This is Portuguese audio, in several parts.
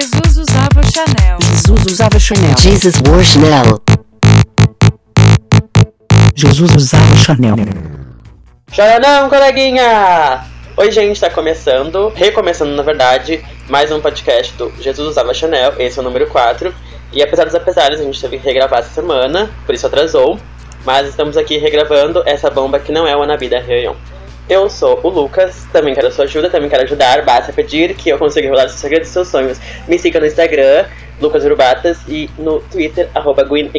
Jesus usava Chanel. Jesus usava Chanel. Jesus wore Chanel. Jesus usava Chanel. Chora não, coleguinha! Oi, gente, tá começando, recomeçando na verdade, mais um podcast do Jesus Usava Chanel, esse é o número 4. E apesar dos apesares, a gente teve que regravar essa semana, por isso atrasou. Mas estamos aqui regravando essa bomba que não é o Anabida Réunion. Eu sou o Lucas, também quero sua ajuda, também quero ajudar, basta pedir que eu consiga revelar os segredos dos seus sonhos. Me siga no Instagram, Lucas Urbatas, e no Twitter, arroba Gwen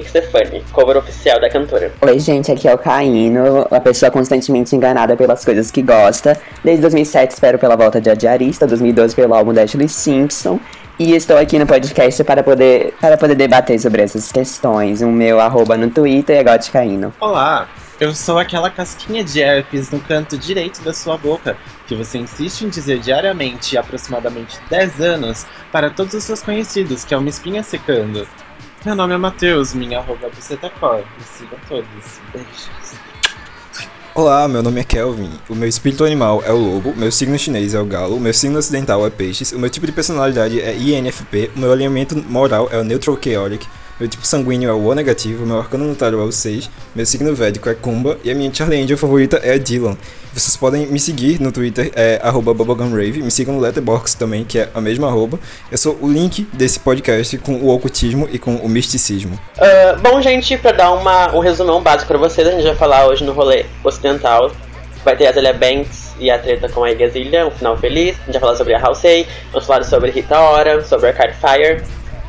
cover oficial da cantora. Oi, gente, aqui é o Caíno, a pessoa constantemente enganada pelas coisas que gosta. Desde 2007 espero pela volta de Adiarista, 2012 pelo álbum da Ashley Simpson. E estou aqui no podcast para poder, para poder debater sobre essas questões. O meu arroba no Twitter é Goticaíno. Olá, eu sou aquela casquinha de herpes no canto direito da sua boca, que você insiste em dizer diariamente há aproximadamente 10 anos para todos os seus conhecidos, que é uma espinha secando. Meu nome é Matheus, minha arroba é bucetacor. Me sigam todos. Beijos. Olá, meu nome é Kelvin. O meu espírito animal é o lobo, meu signo chinês é o galo, meu signo ocidental é peixes, o meu tipo de personalidade é INFP, o meu alinhamento moral é o neutral chaotic, meu tipo sanguíneo é o O negativo, meu arcano notário é o 6, meu signo védico é Kumba e a minha Charlie Angel favorita é a Dylan. Vocês podem me seguir no Twitter, é bubblegumrave, me sigam no Letterboxd também, que é a mesma arroba. Eu sou o link desse podcast com o ocultismo e com o misticismo. Uh, bom, gente, pra dar uma, um resumão básico pra vocês, a gente vai falar hoje no rolê ocidental. Vai ter a Zelia Banks e a treta com a Igazilha, um final feliz. A gente vai falar sobre a Halsey, vamos falar sobre Rita Ora, sobre Arcade Fire.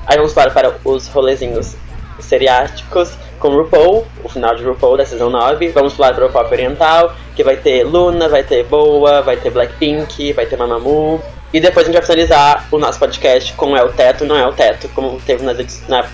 Aí vamos para, para os rolezinhos seriáticos com RuPaul, o final de RuPaul da Season 9. Vamos falar para o pop oriental, que vai ter Luna, vai ter Boa, vai ter Blackpink, vai ter Mamamoo. E depois a gente vai finalizar o nosso podcast com É o Teto, Não É o Teto, como teve na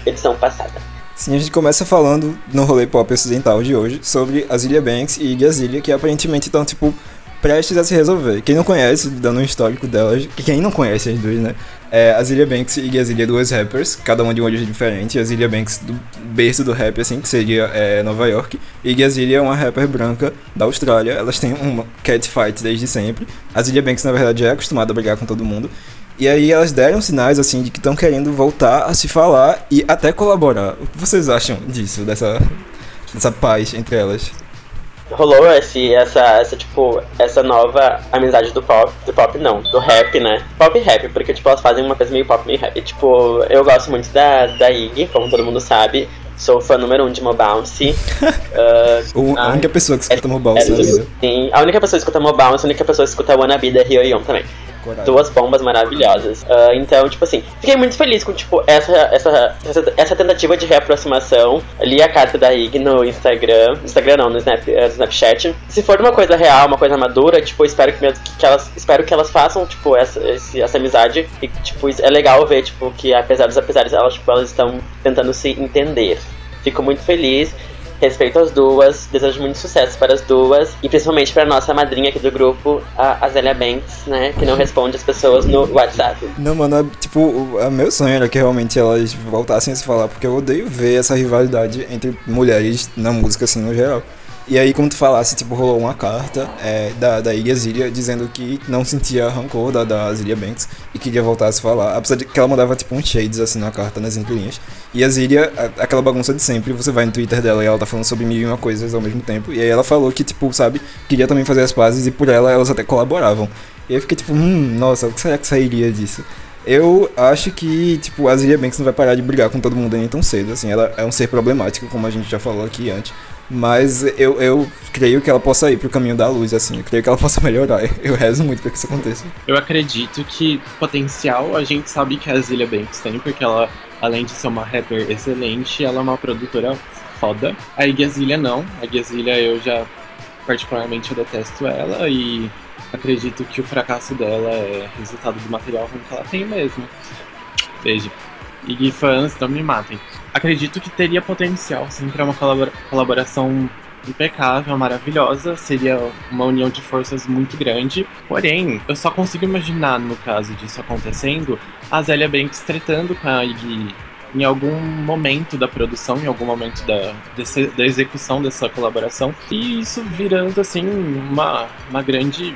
edição, passada. Sim, a gente começa falando no rolê pop ocidental de hoje sobre Azilia Banks e Iggy que aparentemente estão, tipo, prestes a se resolver. Quem não conhece, dando um histórico delas, que quem não conhece as duas, né? É Azilia Banks e Azalea, duas rappers, cada uma de uma origem diferente. Azilia Banks do berço do rap, assim, que seria é, Nova York. E Azalea é uma rapper branca da Austrália. Elas têm uma catfight desde sempre. Azilia Banks, na verdade, é acostumada a brigar com todo mundo. E aí elas deram sinais, assim, de que estão querendo voltar a se falar e até colaborar. O que vocês acham disso, dessa, dessa paz entre elas? Rolou esse, essa, essa, tipo, essa nova amizade do pop, do pop não, do rap, né? Pop e rap, porque, tipo, elas fazem uma coisa meio pop, meio rap. E, tipo, eu gosto muito da, da Iggy, como todo mundo sabe. Sou fã número um de Mobounce. uh, a única pessoa que escuta é, Mobounce é, vida. Sim, a única pessoa que escuta Mobounce, a única pessoa que escuta Wannabe da Ryoyon também. Coragem. Duas bombas maravilhosas. Uh, então, tipo assim, fiquei muito feliz com, tipo, essa, essa, essa, essa tentativa de reaproximação. Li a carta da Ig no Instagram. Instagram não, no, Snap, uh, Snapchat. Se for uma coisa real, uma coisa madura, tipo, espero que, que elas, espero que elas façam, tipo, essa, esse, essa amizade. E, tipo, é legal ver, tipo, que apesar dos apesares, elas, tipo, elas estão tentando se entender. Fico muito feliz respeito às duas, desejo muito sucesso para as duas e principalmente para nossa madrinha aqui do grupo, a Azélia Banks, né, que não responde as pessoas no WhatsApp. Não, mano, é, tipo, o meu sonho era que realmente elas voltassem a se falar, porque eu odeio ver essa rivalidade entre mulheres na música, assim, no geral. E aí, como tu falasse, tipo, rolou uma carta é, da, da Iggy Azalea dizendo que não sentia rancor da, da Azalea Banks e queria voltar a se falar, apesar de que ela mandava, tipo, um shades, assim, na carta, nas entrelinhas. E a Azalea, aquela bagunça de sempre, você vai no Twitter dela e ela tá falando sobre mil e uma coisas ao mesmo tempo. E aí ela falou que, tipo, sabe, queria também fazer as pazes e por ela elas até colaboravam. E eu fiquei tipo, hum, nossa, o que será que sairia disso? Eu acho que, tipo, a Azilia Banks não vai parar de brigar com todo mundo nem tão cedo, assim, ela é um ser problemático, como a gente já falou aqui antes. Mas eu, eu creio que ela possa ir pro caminho da luz, assim. Eu creio que ela possa melhorar. Eu rezo muito pra que isso aconteça. Eu acredito que potencial a gente sabe que a Zilia Banks tem, porque ela, além de ser uma rapper excelente, ela é uma produtora foda. A Igazilha não. A Igazilha eu já, particularmente, eu detesto ela e acredito que o fracasso dela é resultado do material ruim que ela tem mesmo. Beijo. E fãs, não me matem. Acredito que teria potencial, sim, para uma colabora colaboração impecável, maravilhosa, seria uma união de forças muito grande. Porém, eu só consigo imaginar, no caso disso acontecendo, a Zélia Banks tretando com a Iggy em algum momento da produção, em algum momento da, desse, da execução dessa colaboração, e isso virando, assim, uma, uma grande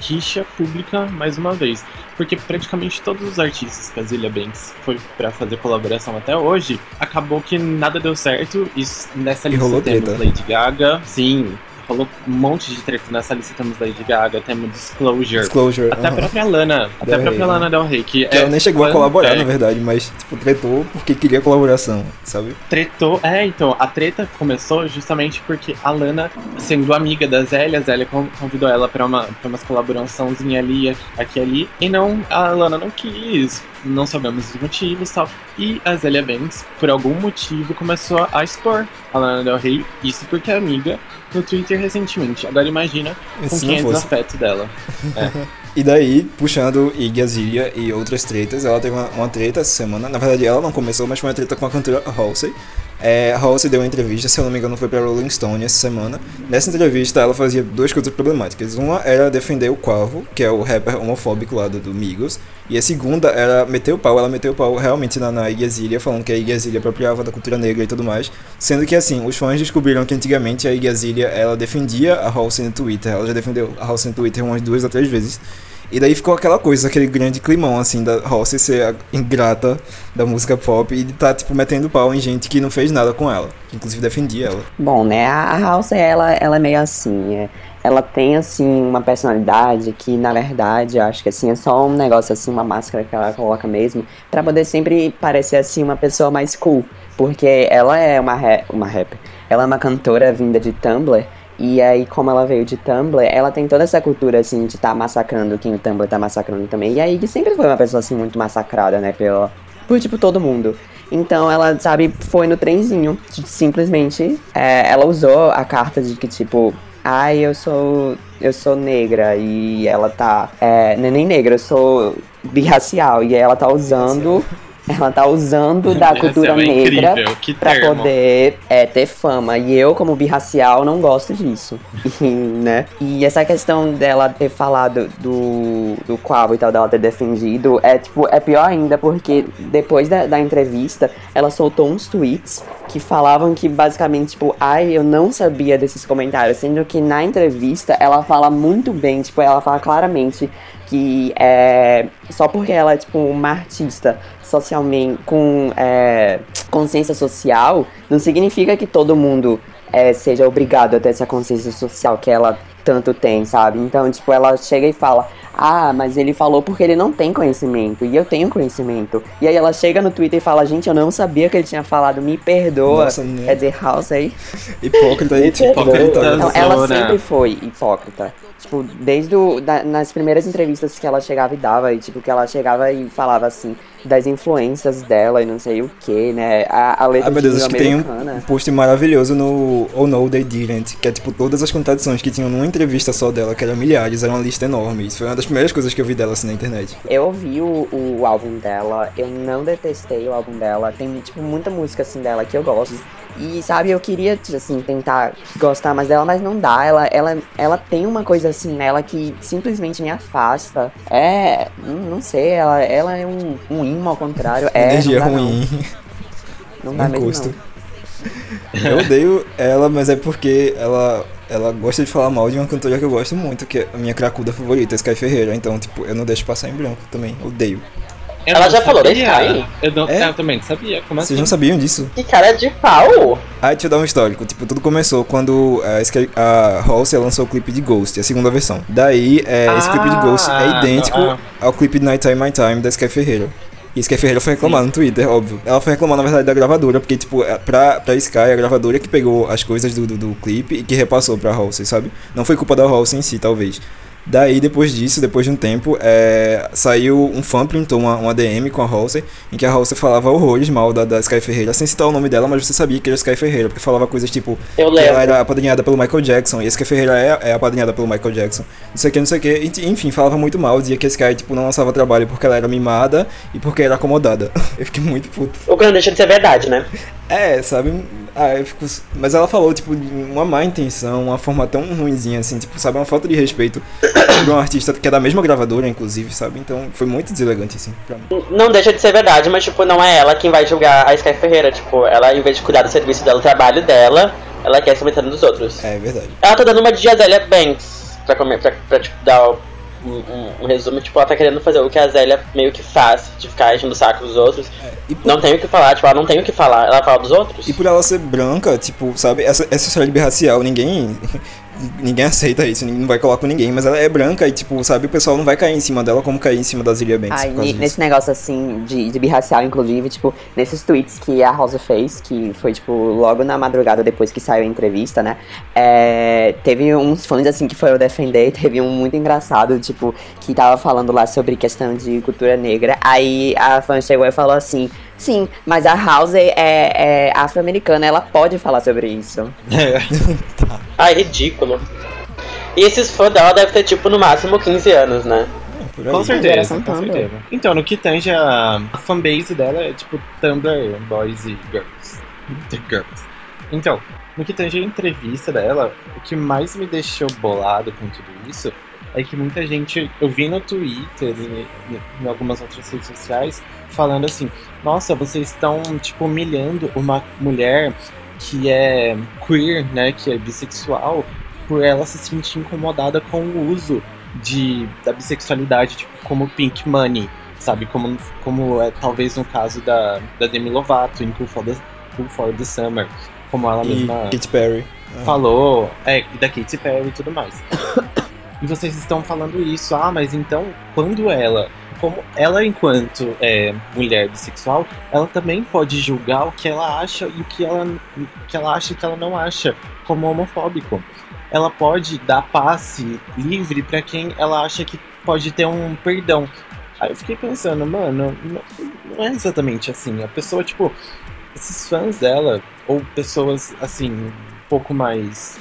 rixa pública mais uma vez. Porque praticamente todos os artistas que a Zilia Banks foi pra fazer colaboração até hoje, acabou que nada deu certo. E nessa E lista temos. Lady Gaga, sim. Rolou um monte de treta nessa lista. Temos Lady Gaga, temos Disclosure. Disclosure. Até a aham. própria Lana. Até a própria Rey, Lana Del Rey. Que, Que é ela nem chegou a colaborar, é, na verdade, mas, tipo, tretou porque queria colaboração, sabe? tretou. É, então, a treta começou justamente porque a Lana, sendo amiga da Zélia, a Zélia con- convidou ela pra, uma, pra umas colaboraçãozinha ali, aqui ali, e não, a Lana não quis, não sabemos os motivos e tal. E a Zélia Banks, por algum motivo, começou a expor a Lana Del Rey, isso porque é amiga, no Twitter recentemente. Agora imagina com se quem é desafeto dela. E daí, puxando Iggy Azalea e outras tretas, ela teve uma, uma treta essa semana. Na verdade, ela não começou, mas foi uma treta com a cantora Halsey. É, Halsey deu uma entrevista, se eu não me engano, foi pra Rolling Stone essa semana. Nessa entrevista, ela fazia duas coisas problemáticas. Uma era defender o Quavo, que é o rapper homofóbico lá do, do Migos. E a segunda era meter o pau. Ela meteu o pau realmente na, na Iggy Azalea, falando que a Iggy Azalea apropriava da cultura negra e tudo mais. Sendo que, assim, os fãs descobriram que antigamente a Iggy Azalea, ela defendia a Halsey no Twitter. Ela já defendeu a Halsey no Twitter umas duas ou três vezes. E daí ficou aquela coisa, aquele grande climão, assim, da Halsey ser ingrata da música pop e de tá, tipo, metendo pau em gente que não fez nada com ela. Que inclusive defendia ela. Bom, né, a House, ela, ela é meio assim, é, ela tem, assim, uma personalidade que, na verdade, eu acho que, assim, é só um negócio, assim, uma máscara que ela coloca mesmo, pra poder sempre parecer, assim, uma pessoa mais cool, porque ela é uma, ra- uma rapper, ela é uma cantora vinda de Tumblr, e aí, como ela veio de Tumblr, ela tem toda essa cultura, assim, de estar massacrando quem o Tumblr tá massacrando também, e aí, que sempre foi uma pessoa, assim, muito massacrada, né, pela, por, tipo, todo mundo. Então ela, sabe, foi no trenzinho. Simplesmente, é, ela usou a carta de que, tipo, ai, eu sou. Eu sou negra e ela tá. É, é nem negra, eu sou birracial. E ela tá usando. Ela tá usando da cultura Essa é negra termo. poder é, ter fama. E eu, como birracial, não gosto disso. E, né? E essa questão dela ter falado do, do Quavo e tal, dela ter defendido, é tipo, é pior ainda porque depois da, da entrevista, ela soltou uns tweets que falavam que basicamente, tipo, ai, eu não sabia desses comentários. Sendo que na entrevista ela fala muito bem, tipo, ela fala claramente que é só porque ela é tipo uma artista socialmente com é, consciência social não significa que todo mundo é, seja obrigado a ter essa consciência social que ela tanto tem, sabe? Então, tipo, ela chega e fala: Ah, mas ele falou porque ele não tem conhecimento, e eu tenho conhecimento. E aí ela chega no Twitter e fala: Gente, eu não sabia que ele tinha falado, me perdoa. Nossa, né? Quer dizer, House aí. Hipócrita e tipo, Não, acreditado. ela Zona. sempre foi hipócrita. Tipo, desde o, da- nas primeiras entrevistas que ela chegava e dava, e tipo, que ela chegava e falava assim, das influências dela e não sei o que, né? A, a letra Ah, meu Deus, de acho que tem um post maravilhoso no Oh No They Didn't, que é tipo todas as contradições que tinham numa entrevista só dela, que eram milhares, era uma lista enorme. Isso foi uma das primeiras coisas que eu vi dela assim na internet. Eu ouvi o, o álbum dela, eu não detestei o álbum dela. Tem, tipo, muita música, assim, dela que eu gosto. E, sabe, eu queria, assim, tentar gostar mais dela, mas não dá. Ela, ela, ela tem uma coisa, assim, nela que simplesmente me afasta. É, não não sei, ela, ela é um, um imã ao contrário. É, Energia não dá, ruim, Não, não dá mesmo, gosto. não. Eu odeio ela, mas é porque ela, ela gosta de falar mal de uma cantora que eu gosto muito, que é a minha cracuda favorita, Sky Ferreira. Então, tipo, eu não deixo passar em branco também. Odeio. Eu Ela já falou da sabia. Sky? Eu, não, É? eu também não sabia. Como Vocês assim? não sabiam disso? Que cara de pau! Ah, deixa eu dar um histórico. Tipo, tudo começou quando a, Sky- a Halsey lançou o clipe de Ghost, a segunda versão. Daí, é, esse clipe de Ghost é Ah, idêntico ah. ao clipe de Night Time, My Time da Sky Ferreira. E Sky Ferreira foi reclamar no Twitter, óbvio. Ela foi reclamar, na verdade, da gravadora, porque, tipo, é- pra, pra Sky, a gravadora que pegou as coisas do, do, do clipe e que repassou pra Halsey, sabe? Não foi culpa da Halsey em si, talvez. Daí, depois disso, depois de um tempo, é, saiu um fã printou uma, uma DM com a Halsey, em que a Halsey falava horrores mal da, da Sky Ferreira, sem citar o nome dela, mas você sabia que era Sky Ferreira, porque falava coisas tipo ela era apadrinhada pelo Michael Jackson, e a Sky Ferreira é, é apadrinhada pelo Michael Jackson, não sei o que, não sei o que, enfim, falava muito mal, dizia que a Sky, tipo, não lançava trabalho porque ela era mimada e porque era acomodada. Eu fiquei muito puto. O que não deixa de ser verdade, né? É, sabe? Ah, eu fico. Mas ela falou, tipo, de uma má intenção, uma forma tão ruimzinha, assim, tipo, sabe? Uma falta de respeito de um artista que é da mesma gravadora, inclusive, sabe? Então foi muito deselegante, assim, pra mim. Não deixa de ser verdade, mas, tipo, não é ela quem vai julgar a Sky Ferreira. Tipo, ela, em vez de cuidar do serviço dela, do trabalho dela, ela quer se meter nos outros. É verdade. Ela tá dando uma de Azalea Banks pra, comer, pra, pra tipo, dar um, um- um resumo, tipo, ela tá querendo fazer o que a Zélia meio que faz, de ficar enchendo o saco dos outros. E por, Não tem o que falar, tipo, ela não tem o que falar, ela fala dos outros. e por ela ser branca, tipo, sabe, essa, essa história de birracial, ninguém. Ninguém aceita isso, ninguém não vai colar com ninguém, mas ela é branca e, tipo, sabe, o pessoal não vai cair em cima dela como cair em cima da Zilia Banks causa ni- disso. nesse negócio assim de, de birracial, inclusive, tipo, nesses tweets que a House fez, que foi, tipo, logo na madrugada depois que saiu a entrevista, né? é, teve uns fãs assim que foram defender, teve um muito engraçado, tipo, que tava falando lá sobre questão de cultura negra. Aí a fã chegou e falou assim. Sim, mas a House é, é afro-americana, ela pode falar sobre isso. Ai, ridículo. E esses fãs dela devem ter, tipo, no máximo 15 anos, né? Aí. Com certeza, com certeza. Então, no que tange a, a fanbase dela é tipo Tumblr Boys e Girls. The Girls. Então, no que tange a entrevista dela, o que mais me deixou bolado com tudo isso é que muita gente, eu vi no Twitter e em algumas outras redes sociais, falando assim, nossa, vocês estão, tipo, humilhando uma mulher que é queer, né, que é bissexual, por ela se sentir incomodada com o uso de, da bissexualidade, tipo, como Pink Money, sabe? Como, como é talvez no caso da, da Demi Lovato em Cool for the, cool for the Summer, como ela E mesma Katy Perry. Ah. falou, é, e da Katy Perry e tudo mais. e vocês estão falando isso, ah, mas então, quando ela, como ela enquanto é, mulher bissexual, ela também pode julgar o que ela acha e o que ela, o que ela acha e o que ela não acha como homofóbico. Ela pode dar passe livre pra quem ela acha que pode ter um perdão. Aí eu fiquei pensando, mano, não é exatamente assim. A pessoa, tipo, esses fãs dela, ou pessoas assim, um pouco mais,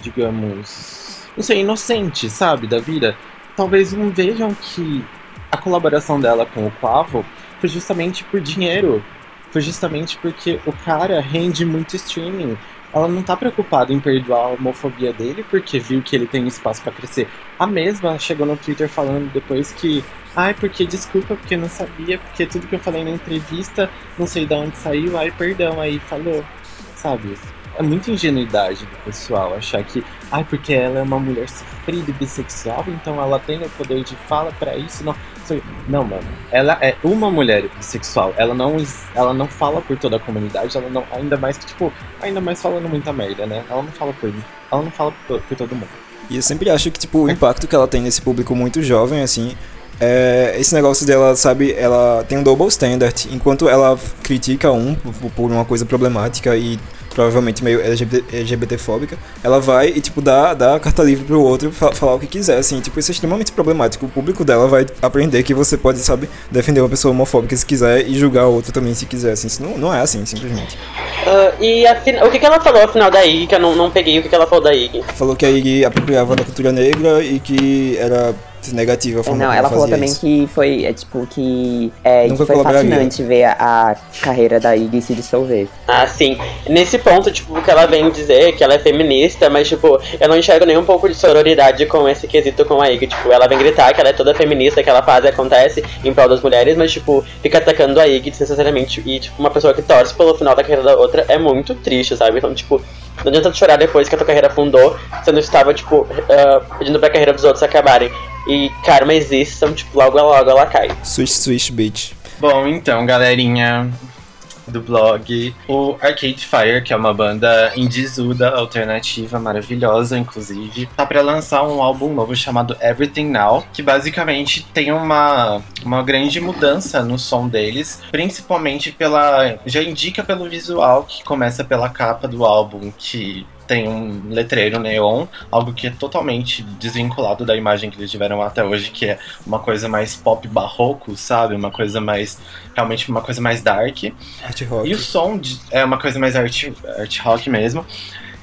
digamos, não sei, inocentes, sabe, da vida, talvez não vejam que a colaboração dela com o Quavo foi justamente por dinheiro. Foi justamente porque o cara rende muito streaming. Ela não tá preocupada em perdoar a homofobia dele porque viu que ele tem espaço pra crescer. A mesma chegou no Twitter falando depois que, ai, porque desculpa, porque não sabia, porque tudo que eu falei na entrevista, não sei de onde saiu, ai, perdão, aí falou, sabe? É muita ingenuidade do pessoal achar que, ai, porque ela é uma mulher sofrida e bissexual, então ela tem o poder de fala pra isso, não. Não, mano. Ela é uma mulher bissexual. Ela não, ela não fala por toda a comunidade. Ela não. Ainda mais que, tipo, ainda mais falando muita merda, né? Ela não fala por. Ela não fala por, por todo mundo. E eu sempre acho que, tipo, o impacto que ela tem nesse público muito jovem, assim, é esse negócio dela, sabe, ela tem um double standard. Enquanto ela critica um por, uma coisa problemática e provavelmente meio LGBT, LGBTfóbica, ela vai e, tipo, dá, dá a carta livre pro outro fa- falar o que quiser, assim. Tipo, isso é extremamente problemático. O público dela vai aprender que você pode, sabe, defender uma pessoa homofóbica se quiser e julgar o outro também se quiser, assim. Isso não, não é assim, simplesmente. Ah, e o que, que ela falou ao final da Iggy, que eu não, não peguei o que, que ela falou da Iggy. Falou que a Iggy apropriava da cultura negra e que era negativa a forma Não, ela falou também isso. que foi, é, tipo, que, é, que foi fascinante ver a, a carreira da Iggy se dissolver. Ah, sim. Nesse ponto, tipo, que ela vem dizer que ela é feminista, mas, tipo, eu não enxergo nem um pouco de sororidade com esse quesito com a Iggy. Tipo, ela vem gritar que ela é toda feminista, que ela faz e acontece em prol das mulheres, mas, tipo, fica atacando a Iggy desnecessariamente. E, tipo, uma pessoa que torce pelo final da carreira da outra é muito triste, sabe? Então, tipo, não adianta chorar depois que a tua carreira afundou, você não estava, tipo, ah, pedindo pra carreira dos outros acabarem. E karma existe, então, tipo, logo logo ela cai. Swish Swish Beach. Bom, então, galerinha do blog, o Arcade Fire, que é uma banda indisuda, alternativa, maravilhosa, inclusive, tá pra lançar um álbum novo chamado Everything Now, que basicamente tem uma, uma grande mudança no som deles, principalmente pela. já indica pelo visual, que começa pela capa do álbum, que tem um letreiro neon, algo que é totalmente desvinculado da imagem que eles tiveram até hoje, que é uma coisa mais pop barroco, sabe? Uma coisa mais. realmente uma coisa mais dark. Art rock. E o som de- é uma coisa mais art, art rock mesmo.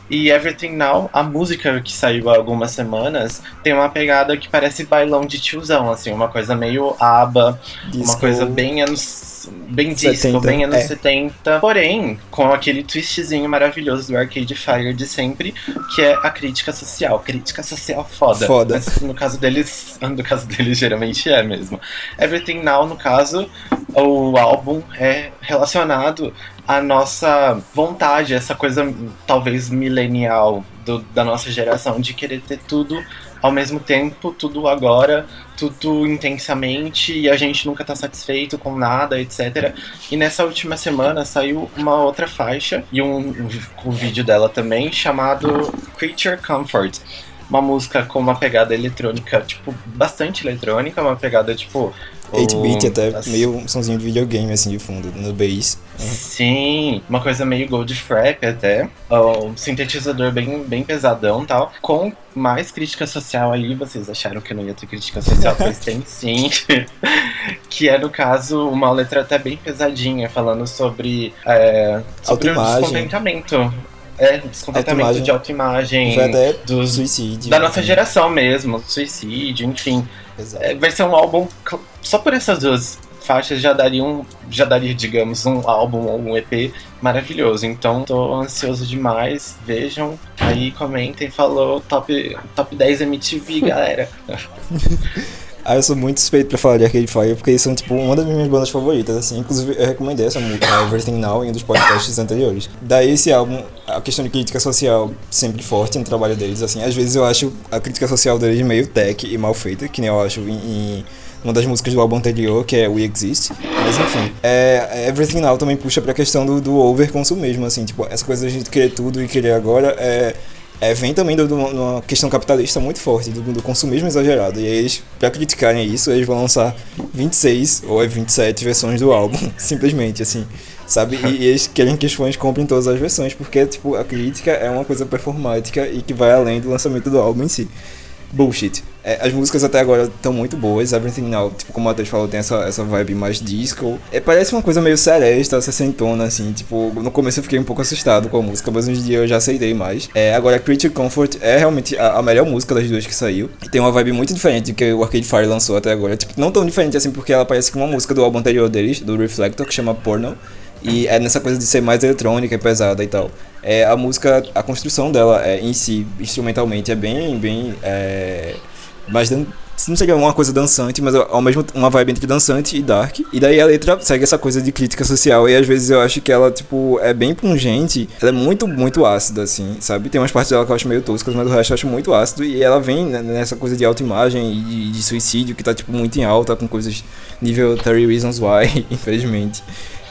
E Everything Now, a música que saiu há algumas semanas, tem uma pegada que parece bailão de tiozão, assim, uma coisa meio aba, uma Disco. coisa bem anos. Bem disco, 70, bem anos é. 70. Porém, com aquele twistzinho maravilhoso do Arcade Fire de sempre, que é a crítica social. Crítica social foda. Foda. Mas no caso deles, no caso deles geralmente é mesmo. Everything Now, no caso, o álbum é relacionado à nossa vontade, essa coisa talvez milenial do- da nossa geração de querer ter tudo ao mesmo tempo, tudo agora, tudo intensamente, e a gente nunca tá satisfeito com nada, etc. E nessa última semana saiu uma outra faixa, e um, um vídeo dela também, chamado Creature Comfort uma música com uma pegada eletrônica, tipo, bastante eletrônica, uma pegada, tipo... 8-bit o- até, meio um somzinho de videogame, assim, de fundo, no bass. Sim, uma coisa meio Goldfrapp até. Um sintetizador bem, bem pesadão e tal. Com mais crítica social aí, vocês acharam que não ia ter crítica social, pois tem sim. que é, no caso, uma letra até bem pesadinha, falando sobre, é, sobre o descontentamento. É, descontentamento Autoimagem. de autoimagem. Dos, suicídio. da nossa geração mesmo, suicídio, enfim. É, vai ser um álbum. Só por essas duas faixas já daria um. Já daria, digamos, um álbum ou um EP maravilhoso. Então tô ansioso demais. Vejam aí, comentem, falou top, top 10 MTV, galera. Ah, eu sou muito suspeito pra falar de Arcade Fire, porque são, tipo, uma das minhas bandas favoritas, assim. Inclusive, eu recomendei essa música, Everything Now, em um dos podcasts anteriores. Daí, esse álbum, a questão de crítica social sempre forte no trabalho deles, assim. Às vezes eu acho a crítica social deles meio tech e mal feita, que nem eu acho em... em uma das músicas do álbum anterior, que é We Exist. Mas enfim, é, Everything Now também puxa pra questão do, do overconsumismo, assim, tipo, essa coisa da gente querer tudo e querer agora é, é, vem também de uma questão capitalista muito forte, do, do consumismo exagerado. E eles, pra criticarem isso, eles vão lançar 26 ou é 27 versões do álbum, simplesmente, assim. Sabe? E, e eles querem que os fãs comprem todas as versões, porque, tipo, a crítica é uma coisa performática e que vai além do lançamento do álbum em si. Bullshit. É, as músicas até agora estão muito boas. Everything Now, tipo, como o Matheus falou, tem essa, essa vibe mais disco. É, parece uma coisa meio seresta, sessentona, assim. Tipo, no começo eu fiquei um pouco assustado com a música, mas hoje em dia eu já aceitei mais. É, agora, Creature Comfort é realmente a, a melhor música das duas que saiu. E tem uma vibe muito diferente do que o Arcade Fire lançou até agora. Tipo, não tão diferente assim, porque ela parece com uma música do álbum anterior deles, do Reflector, que chama Porno. E é nessa coisa de ser mais eletrônica e pesada e tal. É, a música, a construção dela é, em si, instrumentalmente, é bem, bem. É, mais dan não seria uma coisa dançante, mas ao mesmo uma vibe entre dançante e dark. E daí a letra segue essa coisa de crítica social e às vezes eu acho que ela tipo é bem pungente. Ela é muito muito ácida assim, sabe? Tem umas partes dela que eu acho meio toscas, mas o resto eu acho muito ácido e ela vem nessa coisa de autoimagem e de suicídio que tá tipo muito em alta com coisas nível 30 Reasons Why, infelizmente.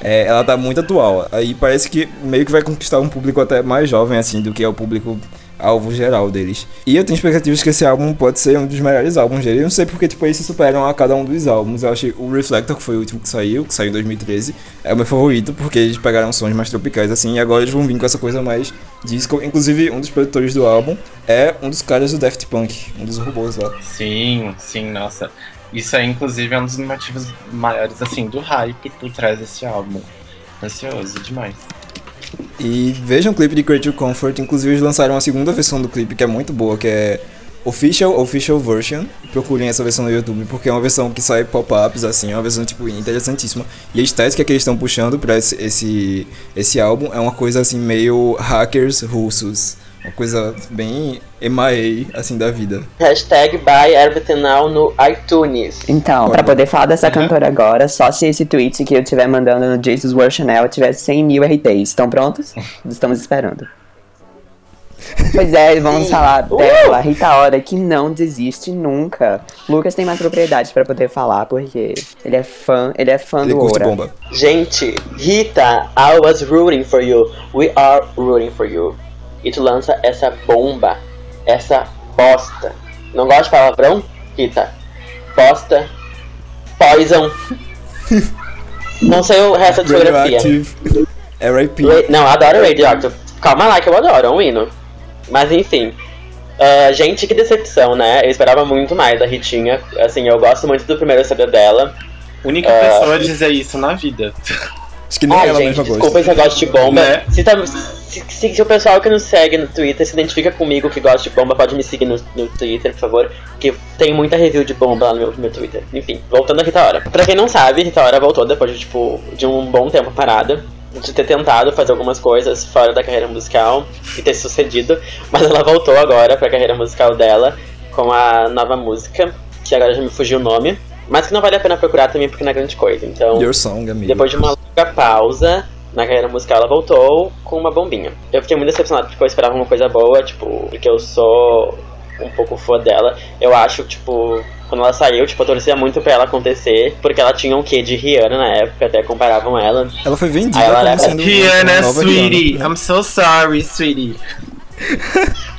É, ela tá muito atual. Aí parece que meio que vai conquistar um público até mais jovem assim do que é o público alvo geral deles. E eu tenho expectativas que esse álbum pode ser um dos melhores álbuns dele. Eu não sei porque, tipo, eles se superam a cada um dos álbuns. Eu achei o Reflector, que foi o último que saiu, que saiu em 2013, é o meu favorito, porque eles pegaram sons mais tropicais, assim, e agora eles vão vir com essa coisa mais disco. Inclusive, um dos produtores do álbum é um dos caras do Daft Punk, um dos robôs lá. Sim, sim, nossa. Isso aí, inclusive, é um dos motivos maiores, assim, do hype por trás desse álbum. Ansioso demais. E vejam o clipe de Creature Comfort, inclusive eles lançaram a segunda versão do clipe que é muito boa, que é Official Official Version. Procurem essa versão no YouTube, porque é uma versão que sai pop-ups, assim, é uma versão, tipo, interessantíssima. E a estética que eles estão puxando pra esse, esse, esse álbum é uma coisa, assim, meio hackers russos. Uma coisa bem MIA, assim, da vida. Hashtag buy Everything Now no iTunes. Então, pra poder falar dessa cantora agora, só se esse tweet que eu estiver mandando no Jesus World Channel tiver 100 mil RTs. Estão prontos? Estamos esperando. Pois é, vamos Sim. falar Uh! dela, Rita Ora, que não desiste nunca. Lucas tem mais propriedade pra poder falar, porque ele é fã, ele é fã Ele do Ora. bomba. Gente, Rita, I was rooting for you. We are rooting for you. E tu lança essa bomba, essa bosta. Não gosta de palavrão? Rita. Bosta. Poison. Não sei o resto da discografia. Radioactive. R.I.P. Não, adoro Radioactive. Calma lá que eu adoro, é um hino. Mas enfim. Ah, gente, que decepção, né? Eu esperava muito mais da Ritinha. Assim, eu gosto muito do primeiro CD dela. Única Ah. pessoa a dizer isso na vida. Acho que nem Ai, ela gente, mesma desculpa gosta. esse negócio de bomba. Né? Se, tá- se- se- se o pessoal que nos segue no Twitter se identifica comigo que gosta de bomba, pode me seguir no, no Twitter, por favor. Que tem muita review de bomba lá no meu, no meu Twitter. Enfim, voltando a Rita Ora. Pra quem não sabe, Rita Ora voltou depois de, tipo, de um bom tempo parada. De ter tentado fazer algumas coisas fora da carreira musical e ter sucedido. Mas ela voltou agora pra carreira musical dela com a nova música, que agora já me fugiu o nome. Mas que não vale a pena procurar também porque não é grande coisa. Então. Your Song, amigo. Depois de uma longa pausa na carreira musical, ela voltou com uma bombinha. Eu fiquei muito decepcionado porque eu esperava uma coisa boa, tipo, porque eu sou um pouco fã dela. Eu acho, tipo, quando ela saiu, tipo, eu torcia muito pra ela acontecer, porque ela tinha um quê de Rihanna na época, até comparavam ela. Ela foi vendida ela como sendo uma Rihanna, nova sweetie. Rihanna. I'm so sorry, sweetie.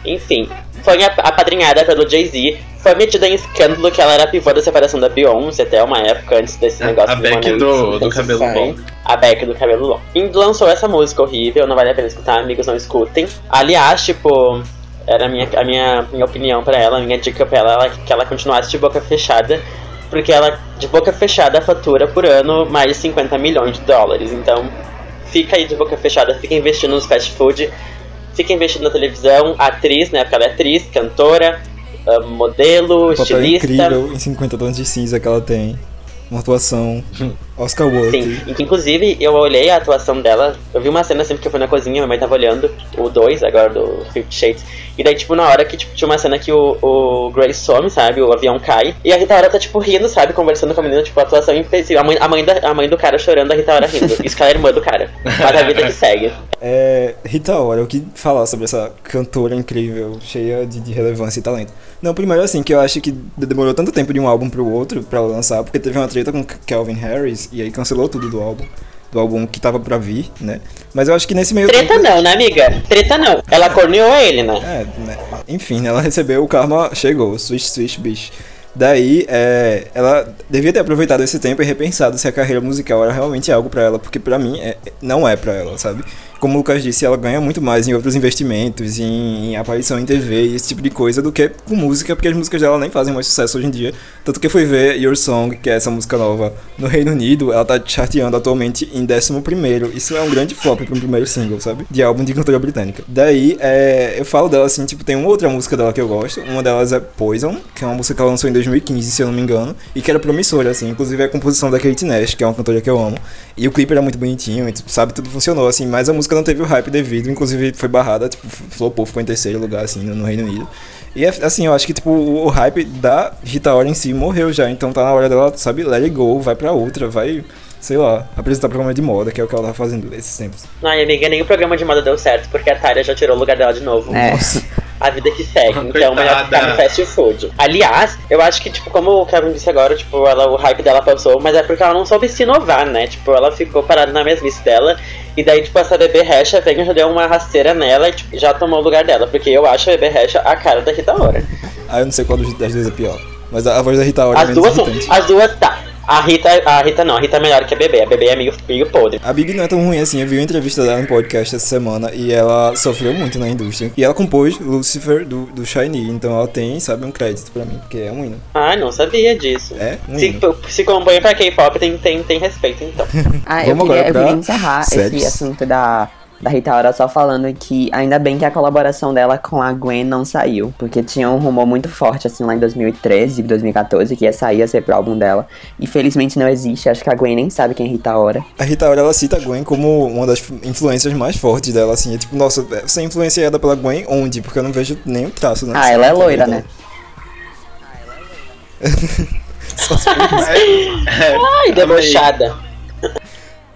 Enfim, foi ap- apadrinhada pelo Jay-Z. Foi metida em escândalo que ela era pivô da separação da Beyoncé até uma época antes desse A- negócio a do Beck do- desse do cabelo fã. longo. A Beck do cabelo longo. E lançou essa música horrível, não vale a pena escutar, amigos, não escutem. Aliás, tipo, era a minha, a minha, minha opinião pra ela, a minha dica pra ela, ela, que ela continuasse de boca fechada. Porque ela, de boca fechada, fatura por ano mais de 50 milhões de dólares. Então, fica aí de boca fechada, fica investindo nos fast food, fica investindo na televisão, atriz, né? Porque ela é atriz, cantora, ah, modelo, papel estilista. incrível em 50 tons de cinza que ela tem. Uma atuação Oscar Worthy. Sim, in- inclusive eu olhei a atuação dela, eu vi uma cena assim porque eu fui na cozinha, minha mãe tava olhando o 2 agora do Fifty Shades. E daí, tipo, na hora que tipo, tinha uma cena que o, o Grace some, sabe? O avião cai. E a Rita Ora tá, tipo, rindo, sabe? Conversando com a menina, tipo, a atuação imbecil. A mãe, a, mãe da, a mãe do cara chorando, a Rita Ora rindo. Isso que ela é irmã do cara. Mas a vida que segue. É, Rita Ora, o que falar sobre essa cantora incrível, cheia de, de relevância e talento? Não, primeiro assim, que eu acho que demorou tanto tempo de um álbum pro outro pra lançar, porque teve uma treta com Calvin Harris e aí cancelou tudo do álbum, do álbum que tava pra vir, né? Mas eu acho que nesse meio Treta tempo... não, né, amiga? Treta não. Ela corneou ele, né? É, né? Enfim, né, ela recebeu, o karma chegou, swish, swish, bicho. Daí, é, ela devia ter aproveitado esse tempo e repensado se a carreira musical era realmente algo pra ela, porque pra mim é- não é pra ela, sabe? Como o Lucas disse, ela ganha muito mais em outros investimentos, em, em aparição em TV e esse tipo de coisa do que com música, porque as músicas dela nem fazem mais sucesso hoje em dia. Tanto que fui ver Your Song, que é essa música nova, no Reino Unido, ela tá charteando atualmente em 11º. Isso é um grande flop para um primeiro single, sabe? De álbum de cantora britânica. Daí, é, eu falo dela assim, tipo, tem uma outra música dela que eu gosto. Uma delas é Poison, que é uma música que ela lançou em 2015, se eu não me engano, e que era promissora, assim. Inclusive é a composição da Kate Nash, que é uma cantora que eu amo. E o clipe era muito bonitinho, e, tipo, sabe, tudo funcionou, assim, mas a música não teve o hype devido, inclusive foi barrada, tipo, flopou, ficou em terceiro lugar, assim, no, no Reino Unido. E é, assim, eu acho que tipo, o, o hype da Rita Ora em si morreu já, então tá na hora dela, sabe, let it go, vai pra outra, vai, sei lá, apresentar programa de moda, que é o que ela tá fazendo esses tempos. Ai, amiga, nem o programa de moda deu certo, porque a Tária já tirou o lugar dela de novo. É. A vida que segue, então melhor Coitada. ficar no fast food. Aliás, eu acho que, tipo, como o Kevin disse agora, tipo, ela, o hype dela passou, mas é porque ela não soube se inovar, né? Tipo, ela ficou parada na mesmice dela, e daí, tipo, essa bebê Recha vem e já deu uma rasteira nela e tipo, já tomou o lugar dela, porque eu acho a bebê Recha a cara da Rita Ora. Ah, eu não sei qual das duas é pior, mas a, a voz da Rita Ora é As menos duas são. As duas tá. A Rita, a Rita não, a Rita é melhor que a bebê. A bebê é meio, meio podre. A Bibi não é tão ruim assim, eu vi uma entrevista dela no podcast essa semana e ela sofreu muito na indústria. E ela compôs Lucifer do, do Shiny, então ela tem, sabe, um crédito pra mim, porque é um hino. Ai, não sabia disso. É um Se, se compõe pra K-pop, tem, tem, tem respeito, então. Ah, eu Vamos queria, agora eu pra queria encerrar séries. esse assunto da, da Rita Ora só falando que ainda bem que a colaboração dela com a Gwen não saiu. Porque tinha um rumor muito forte, assim, lá em 2013, 2014, que ia sair, ia ser pro álbum dela. E felizmente não existe, acho que a Gwen nem sabe quem é Rita Ora. A Rita Ora, ela cita a Gwen como uma das influências mais fortes dela, assim. É tipo, nossa, você é influenciada pela Gwen onde? Porque eu não vejo nenhum traço, né? Ah, ela é loira, né? Ai, debochada.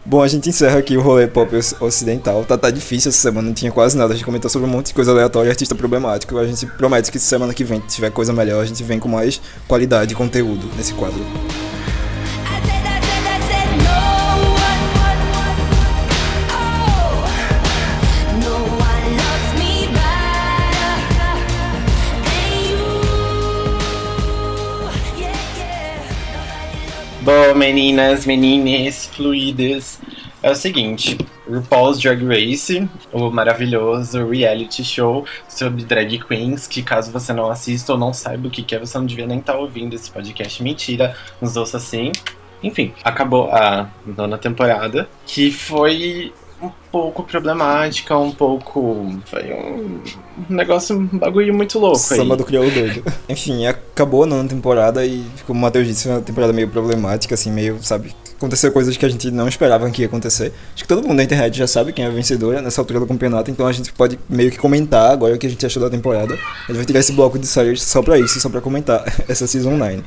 Bom, a gente encerra aqui o rolê pop oc- ocidental. Tá, tá difícil essa semana, não tinha quase nada. A gente comentou sobre um monte de coisa aleatória artista problemático. A gente promete que semana que vem, se tiver coisa melhor, a gente vem com mais qualidade e conteúdo nesse quadro. Bom, meninas, menines, fluidas. É o seguinte, RuPaul's Drag Race, o maravilhoso reality show sobre drag queens, que caso você não assista ou não saiba o que é, você não devia nem estar ouvindo esse podcast. Mentira, nos ouça assim. Enfim, acabou a nona temporada, que foi pouco problemática, um pouco. Foi um negócio, um bagulho muito louco aí. Samba do crioulo doido. Enfim, acabou a nona temporada e, como o Matheus disse, uma temporada meio problemática, assim, meio, sabe, aconteceu coisas que a gente não esperava que ia acontecer. Acho que todo mundo da internet já sabe quem é a vencedora nessa altura do campeonato, então a gente pode meio que comentar agora o que a gente achou da temporada. A gente vai tirar esse bloco de séries só pra isso, só pra comentar essa Season 9.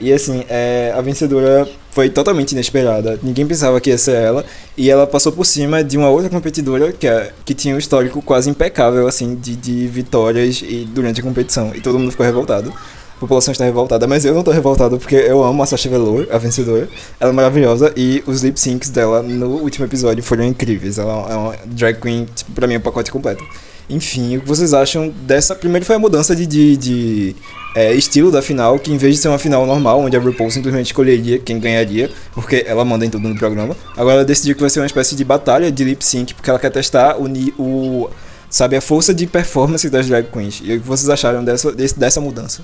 E assim, é, a vencedora foi totalmente inesperada. Ninguém pensava que ia ser ela. E ela passou por cima de uma outra competidora que, é, que tinha um histórico quase impecável, assim, de, de vitórias e, durante a competição. E todo mundo ficou revoltado. A população está revoltada, mas eu não tô revoltado porque eu amo a Sasha Velour, a vencedora. Ela é maravilhosa e os lip syncs dela no último episódio foram incríveis. Ela é uma drag queen, tipo, pra mim, é um pacote completo. Enfim, o que vocês acham dessa. Primeiro foi a mudança de, de, de é, estilo da final, que em vez de ser uma final normal, onde a RuPaul simplesmente escolheria quem ganharia, porque ela manda em tudo no programa, agora ela decidiu que vai ser uma espécie de batalha de lip sync, porque ela quer testar o, o sabe, a força de performance das drag queens. E o que vocês acharam dessa, desse, dessa mudança?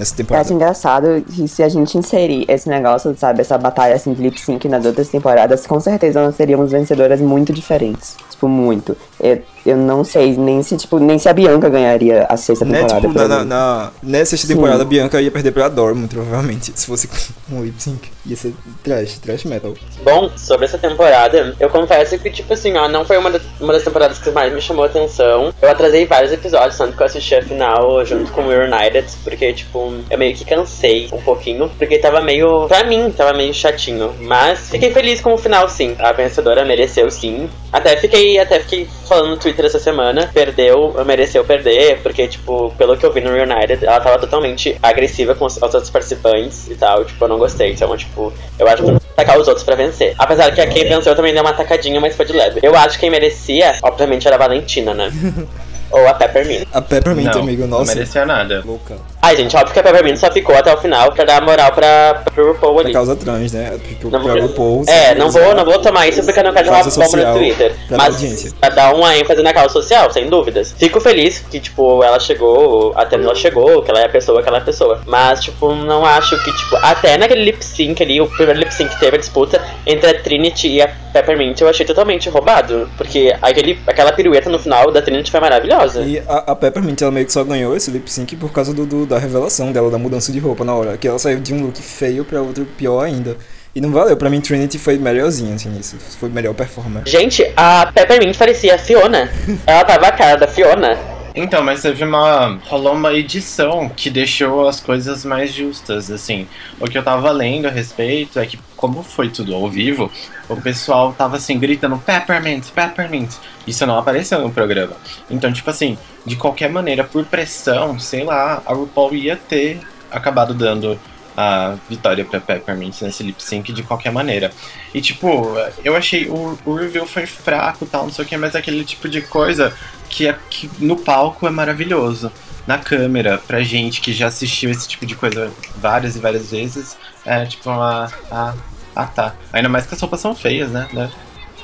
Nessa Eu temporada. acho engraçado que se a gente inserir esse negócio, sabe, essa batalha assim de lip sync nas outras temporadas, com certeza nós teríamos vencedoras muito diferentes. Tipo, muito. Eu, eu não sei nem se, tipo, nem se a Bianca ganharia a sexta Né, temporada. tipo, na, na, na- nessa Sim. temporada a Bianca ia perder pra Dor, muito provavelmente, se fosse com um lip sync. Ia ser trash, trash metal. Bom, sobre essa temporada, eu confesso que, tipo assim, ó, não foi uma, da- uma das temporadas que mais me chamou a atenção. Eu atrasei vários episódios, tanto que eu assisti a final junto com o United, porque, tipo, eu meio que cansei um pouquinho, porque tava meio, pra mim, tava meio chatinho. Mas fiquei feliz com o final, sim. A vencedora mereceu, sim. Até fiquei, até fiquei falando no Twitter essa semana, perdeu, mereceu perder, porque, tipo, pelo que eu vi no Reunited, ela tava totalmente agressiva com os, os outros participantes e tal, tipo, eu não gostei. Então, tipo, eu acho que atacar os outros pra vencer. Apesar que a quem venceu também deu uma atacadinha, mas foi de leve. Eu acho que quem merecia, obviamente, era a Valentina, né? Ou a Peppermint. A Peppermint, não, amigo, não nossa. merecia nada. Louca. Ai, gente, óbvio que a Peppermint só ficou até o final pra dar moral pra, pra RuPaul ali. causa trans, né? Tipo, Não pra RuPaul. É, não vou, não vou tomar isso porque eu não quero jogar bomba no Twitter. Mas audiência. pra dar uma ênfase na causa social, sem dúvidas. Fico feliz que, tipo, ela chegou, até ela chegou, que ela é a pessoa que ela é a pessoa. Mas, tipo, não acho que, tipo, até naquele lip sync ali, o primeiro lip sync que teve a disputa entre a Trinity e a Peppermint, eu achei totalmente roubado. Porque aquele, aquela pirueta no final da Trinity foi maravilhosa. E a, a Peppermint, ela meio que só ganhou esse lip sync por causa do, do- da revelação dela, da mudança de roupa na hora. Que ela saiu de um look feio pra outro pior ainda. E não valeu, pra mim Trinity foi melhorzinha, assim, nisso. Foi melhor performer. Gente, a Peppermint parecia a Fiona. ela tava a cara da Fiona. Então, mas teve uma. rolou uma edição que deixou as coisas mais justas, assim. O que eu tava lendo a respeito é que, como foi tudo ao vivo, o pessoal tava assim, gritando Peppermint, Peppermint. Isso não apareceu no programa. Então, tipo assim, de qualquer maneira, por pressão, sei lá, a RuPaul ia ter acabado dando a vitória pra Peppermint nesse lip sync de qualquer maneira. E tipo, eu achei o, o review foi fraco tal, não sei o que, mas é aquele tipo de coisa que, é, que no palco é maravilhoso. Na câmera, pra gente que já assistiu esse tipo de coisa várias e várias vezes, é tipo uma. Ah, ah tá. Ainda mais que as roupas são feias, né? né?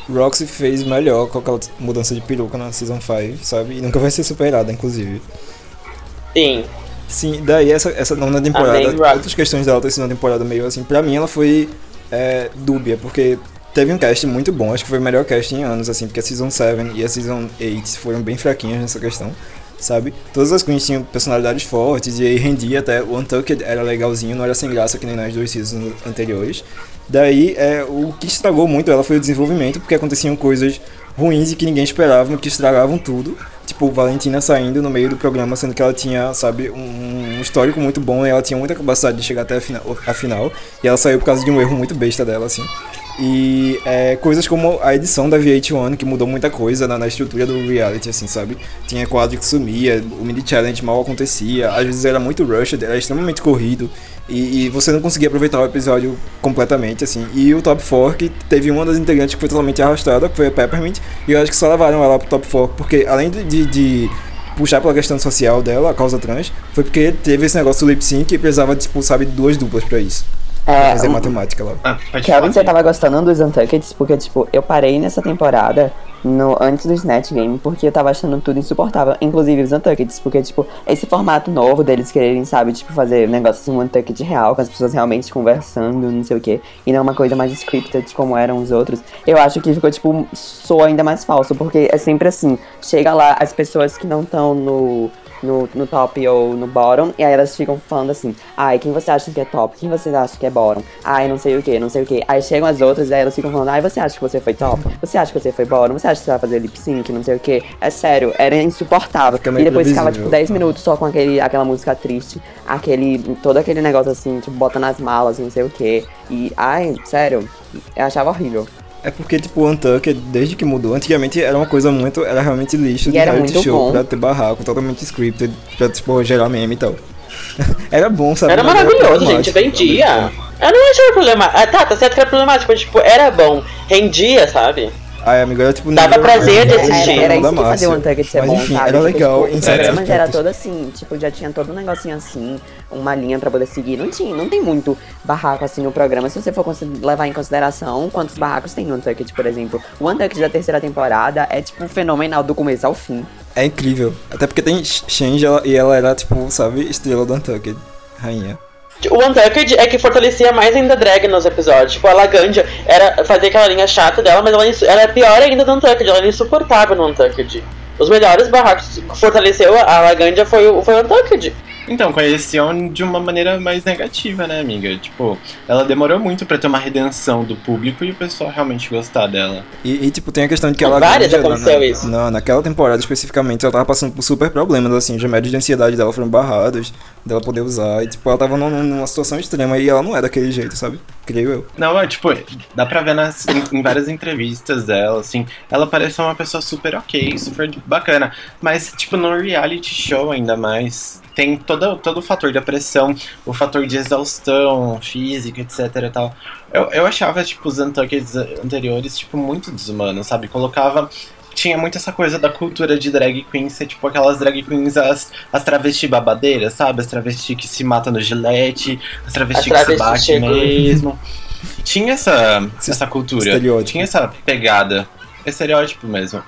Roxy fez melhor com aquela mudança de peruca na Season 5, sabe? E nunca vai ser superada, inclusive. Sim. Sim, daí essa, essa nona temporada, outras questões dela ter sido uma temporada meio assim, pra mim ela foi é, dúbia, porque teve um cast muito bom, acho que foi o melhor cast em anos, assim, porque a Season 7 e a Season 8 foram bem fraquinhas nessa questão, sabe? Todas as queens tinham personalidades fortes e aí rendia até, o Untucked era legalzinho, não era sem graça que nem nas duas seasons anteriores. Daí, é, o que estragou muito ela foi o desenvolvimento, porque aconteciam coisas ruins e que ninguém esperava, que estragavam tudo. Tipo, Valentina saindo no meio do programa, sendo que ela tinha, sabe, um, histórico muito bom e ela tinha muita capacidade de chegar até a final, a final. E ela saiu por causa de um erro muito besta dela, assim. E é, coisas como a edição da VH1, que mudou muita coisa na, na estrutura do reality, assim, sabe? Tinha quadro que sumia, o mini challenge mal acontecia, às vezes era muito rushed, era extremamente corrido. E, e você não conseguia aproveitar o episódio completamente, assim. E o top 4, que teve uma das integrantes que foi totalmente arrastada, que foi a Peppermint, e eu acho que só levaram ela pro top 4, porque além de, de, puxar pela questão social dela, a causa trans, foi porque teve esse negócio do lip sync e precisava, tipo, sabe, duas duplas pra isso. É, fazer um- matemática lá. Ah, Kelvin, você tava gostando dos Untuckeds? Porque, tipo, eu parei nessa temporada no, antes do Snatch Game, porque eu tava achando tudo insuportável. Inclusive os Untuckeds, porque, tipo, esse formato novo deles quererem, sabe, tipo, fazer um negócio assim, um Untucked real, com as pessoas realmente conversando, não sei o quê, e não uma coisa mais scripted como eram os outros, eu acho que ficou, tipo, soa ainda mais falso, porque é sempre assim, chega lá as pessoas que não estão no no, no top ou no bottom, e aí elas ficam falando assim, ai, quem você acha que é top? Quem você acha que é bottom? Ai, não sei o que, não sei o que. Aí chegam as outras e aí elas ficam falando, ai, você acha que você foi top? Você acha que você foi bottom? Você acha que você vai fazer lip sync? Não sei o que. É sério, era insuportável. Fica E depois ficava, tipo, previsível. 10 minutos só com aquele, aquela música triste, aquele, todo aquele negócio assim, tipo, bota nas malas, não sei o que. E, ai, sério, eu achava horrível. É porque, tipo, o Untucked, desde que mudou, antigamente era uma coisa muito. Era realmente lixo E de era reality show bom. pra ter barraco, totalmente scripted, pra, tipo, gerar meme e tal. era bom, sabe? Era maravilhoso, gente. ao mesmo Vendia. Eu não achava problemático. Ah, tá, tá certo que era problemático, mas, tipo, era bom. Rendia, sabe? Ai, amigo, era tipo. Dava prazer de nível assistir. Era, era isso que fazia o. Untucked ser Mas, bom, enfim, sabe? era Tipo, legal tipo, o programa já era todo assim, tipo, já tinha todo um negocinho assim, uma linha pra poder seguir. Não tinha, não tem muito barraco assim no programa, se você for levar em consideração quantos barracos tem no Untucked, por exemplo. O Untucked da terceira temporada é, tipo, fenomenal do começo ao fim. É incrível. Até porque tem Change e ela era, tipo, sabe, estrela do Untucked. Rainha. O Untucked é que fortalecia mais ainda a drag nos episódios. Tipo, a Lagandia era fazer aquela linha chata dela, mas ela, insu- ela é pior ainda do Untucked. Ela era insuportável no Untucked. Os melhores barracos que fortaleceu a Lagandia foi o, foi o Untucked. Então, conheciam de uma maneira mais negativa, né, amiga? Tipo, ela demorou muito pra ter uma redenção do público e o pessoal realmente gostar dela. E, e, tipo, tem a questão de que ela. Várias na- aconteceu na, isso. Na, naquela temporada especificamente, ela tava passando por super problemas, assim, os remédios de ansiedade dela foram barrados, dela poder usar. E, tipo, ela tava num- numa situação extrema e ela não é daquele jeito, sabe? Creio eu. Não, é tipo, dá pra ver nas, em, em várias entrevistas dela, assim, ela parece uma pessoa super ok, super bacana. Mas, tipo, no reality show ainda mais, tem todo, todo o fator da pressão, o fator de exaustão física, etc tal. Eu, eu achava, tipo, os Untuckeds anteriores, tipo, muito desumanos, sabe? Colocava. Tinha muito essa coisa da cultura de drag queen ser tipo aquelas drag queens, as, as travesti babadeiras, sabe? As travesti que se matam no gilete, as travesti As que se travesti batem chegam. mesmo. Tinha essa, essa cultura, Estereótipo. tinha essa pegada, estereótipo mesmo.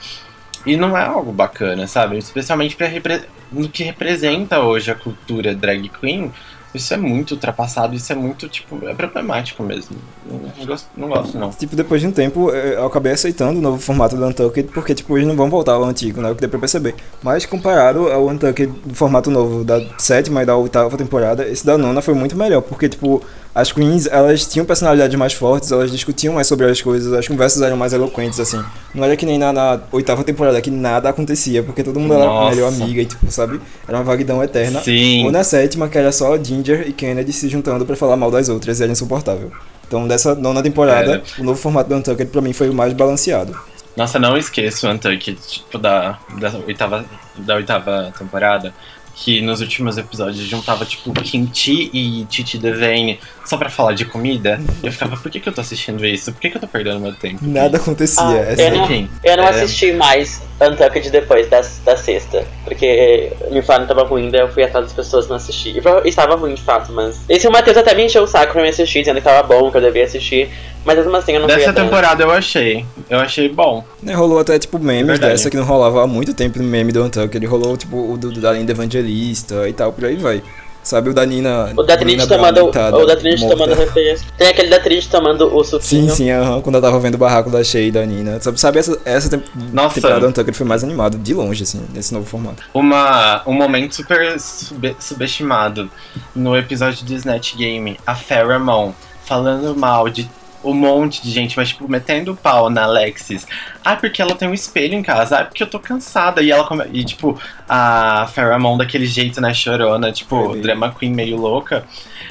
E não é algo bacana, sabe? Especialmente pra repre- no que representa hoje a cultura drag queen. Isso é muito ultrapassado, isso é muito, tipo, é problemático mesmo. Não, gosto, não gosto, não. Tipo, depois de um tempo, eh, eu acabei aceitando o novo formato do Untucked, porque, tipo, eles não vão voltar ao antigo, né? O que deu pra perceber. Mas, comparado ao Untucked do formato novo da sétima e da oitava temporada, esse da nona foi muito melhor, porque, tipo, as queens, elas tinham personalidades mais fortes, elas discutiam mais sobre as coisas, as conversas eram mais eloquentes, assim. Não era que nem na, na oitava temporada, que nada acontecia, porque todo mundo era Nossa. melhor amiga e, tipo, sabe? Era uma vaguidão eterna. Sim. Ou na sétima, que era só Ginger e Kennedy se juntando pra falar mal das outras, e era insuportável. Então, dessa nona temporada, Era. o novo formato do Untucked pra mim foi o mais balanceado. Nossa, não esqueço o Untucked, tipo, da, da, oitava, da oitava temporada, que nos últimos episódios juntava, tipo, Kimchi e Titi Devane só pra falar de comida. Eu ficava, por que, que eu tô assistindo isso? Por que, que eu tô perdendo meu tempo? Nada acontecia. Ah, essa- eu não, eu não é. assisti mais Untucked depois da, da sexta. Porque me falaram que tava ruim, daí eu fui atrás das pessoas e não assisti. E estava ruim de fato, mas. Esse o Matheus até me encheu o saco pra me assistir, dizendo que tava bom, que eu devia assistir. Mas mesmo assim eu não fui Dessa atrás. temporada eu achei. Eu achei bom. Né, rolou até, tipo, memes Verdade. dessa que não rolava há muito tempo no meme do Untucked. Rolou, tipo, o do, do da Linda Evangelista e tal, por aí vai. Sabe o da Nina. O da Trinity tomando. O da Trinity tomando referência. Tem aquele da Trinity tomando o Sim, suquinho. sim, aham, quando eu tava vendo o barraco da Shea e da Nina. Sabe, sabe essa, essa Nossa. temporada do Untucked foi mais animado, de longe, assim, nesse novo formato. Uma, um momento super sube- subestimado no episódio do Snatch Game, a Farrah Moon falando mal de um monte de gente, mas tipo, metendo o pau na Alexis. Ah, porque ela tem um espelho em casa. Ah, porque eu tô cansada. E ela come... E tipo, a Farrah Moon daquele jeito, né, chorona, tipo, drama queen meio louca.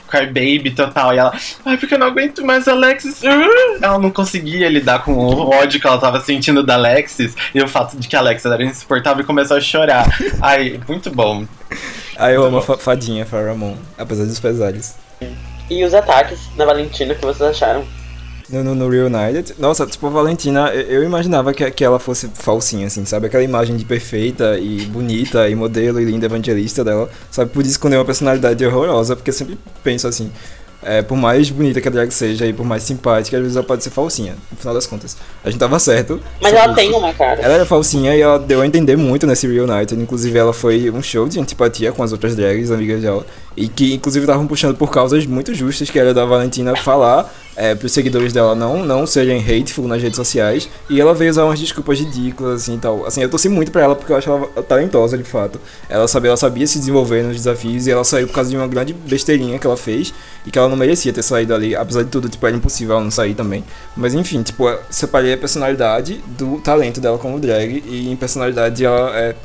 Crybaby total. E ela, ai, porque eu não aguento mais a Alexis. Ah! Ela não conseguia lidar com o ódio que ela tava sentindo da Alexis e o fato de que a Alexis era insuportável e começou a chorar. Ai, muito bom. Aí eu amo a fa- fadinha Farrah Moon, apesar dos pesares. E os ataques na Valentina, o que vocês acharam? No, no, no Reunited. Nossa, tipo, a Valentina, eu, eu imaginava que, que ela fosse falsinha, assim, sabe? Aquela imagem de perfeita e bonita e modelo e linda evangelista dela, sabe? Por isso esconder uma personalidade horrorosa, porque eu sempre penso assim, é, por mais bonita que a drag seja e por mais simpática, às vezes ela pode ser falsinha, no final das contas. A gente tava certo. Mas ela tem uma cara. Ela era falsinha e ela deu a entender muito nesse Reunited. Inclusive, ela foi um show de antipatia com as outras drags, amigas dela. E que, inclusive, estavam puxando por causas muito justas, que era da Valentina falar é, pros seguidores dela não, não serem hateful nas redes sociais. E ela veio usar umas desculpas ridículas, assim, e tal. Assim, eu torci muito pra ela, porque eu acho ela talentosa, de fato. Ela sabia, ela sabia se desenvolver nos desafios, e ela saiu por causa de uma grande besteirinha que ela fez. E que ela não merecia ter saído ali. Apesar de tudo, tipo, era impossível ela não sair também. Mas, enfim, tipo, separei a personalidade do talento dela como drag. E em personalidade ela é...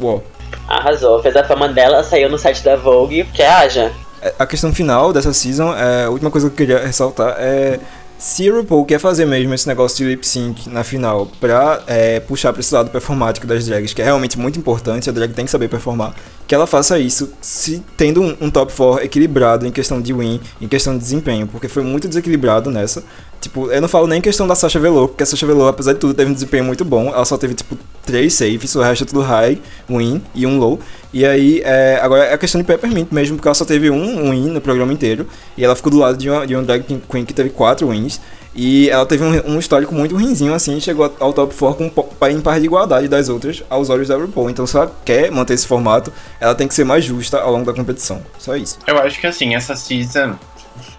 Uau. Arrasou, fez a fama dela, saiu no site da Vogue, que haja. É, A questão final dessa season, é, a última coisa que eu queria ressaltar é se a RuPaul quer fazer mesmo esse negócio de lip sync na final pra é, puxar pra esse lado performático das drags, que é realmente muito importante, a drag tem que saber performar, que ela faça isso se tendo um, um top 4 equilibrado em questão de win, em questão de desempenho, porque foi muito desequilibrado nessa. Tipo, eu não falo nem em questão da Sasha Velour, porque a Sasha Velour, apesar de tudo, teve um desempenho muito bom. Ela só teve, tipo, três saves, o resto é tudo high, win e um low. E aí, é, agora é a questão de Peppermint mesmo, porque ela só teve um win no programa inteiro. E ela ficou do lado de uma, de uma drag queen que teve quatro wins. E ela teve um, um histórico muito ruinzinho, assim, chegou ao top 4 com em par de igualdade das outras aos olhos da RuPaul. Então, se ela quer manter esse formato, ela tem que ser mais justa ao longo da competição. Só isso. Eu acho que assim, essa season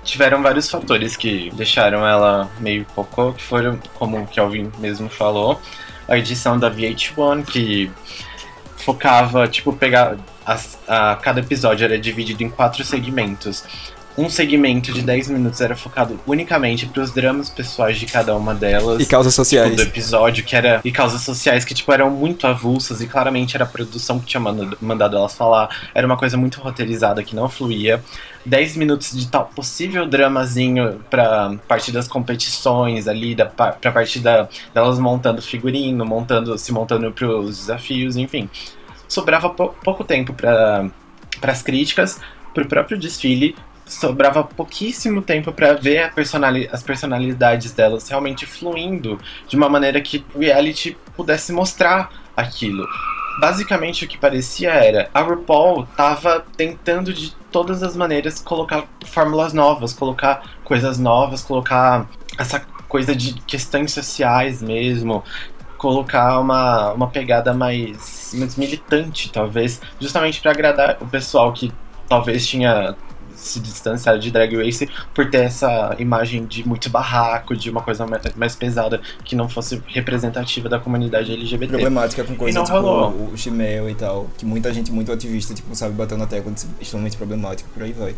tiveram vários fatores que deixaram ela meio cocô, que foram, como o Kelvin mesmo falou, a edição da VH1, que focava, tipo, pegar. as- a, cada episódio era dividido em quatro segmentos. Um segmento de 10 minutos era focado unicamente para os dramas pessoais de cada uma delas. E causas tipo, sociais. do episódio, que era. E causas sociais que, tipo, eram muito avulsas e claramente era a produção que tinha mandado, elas falar. Era uma coisa muito roteirizada que não fluía. 10 minutos de tal possível dramazinho pra parte das competições ali, da, pra parte da, delas montando figurino, montando, se montando pros desafios, enfim. Sobrava pou- pouco tempo para as críticas, pro próprio desfile, sobrava pouquíssimo tempo pra ver personali as personalidades delas realmente fluindo de uma maneira que o reality pudesse mostrar aquilo. Basicamente o que parecia era a RuPaul tava tentando de todas as maneiras colocar fórmulas novas, colocar coisas novas, colocar essa coisa de questões sociais mesmo, colocar uma, uma pegada mais, mais militante, talvez, justamente para agradar o pessoal que talvez tinha se distanciado de Drag Race por ter essa imagem de muito barraco, de uma coisa mais, mais pesada que não fosse representativa da comunidade LGBT. Problemática com coisa não tipo rolou. o Shimel e tal, que muita gente muito ativista, tipo, sabe, tecla de ser extremamente problemático, por aí vai.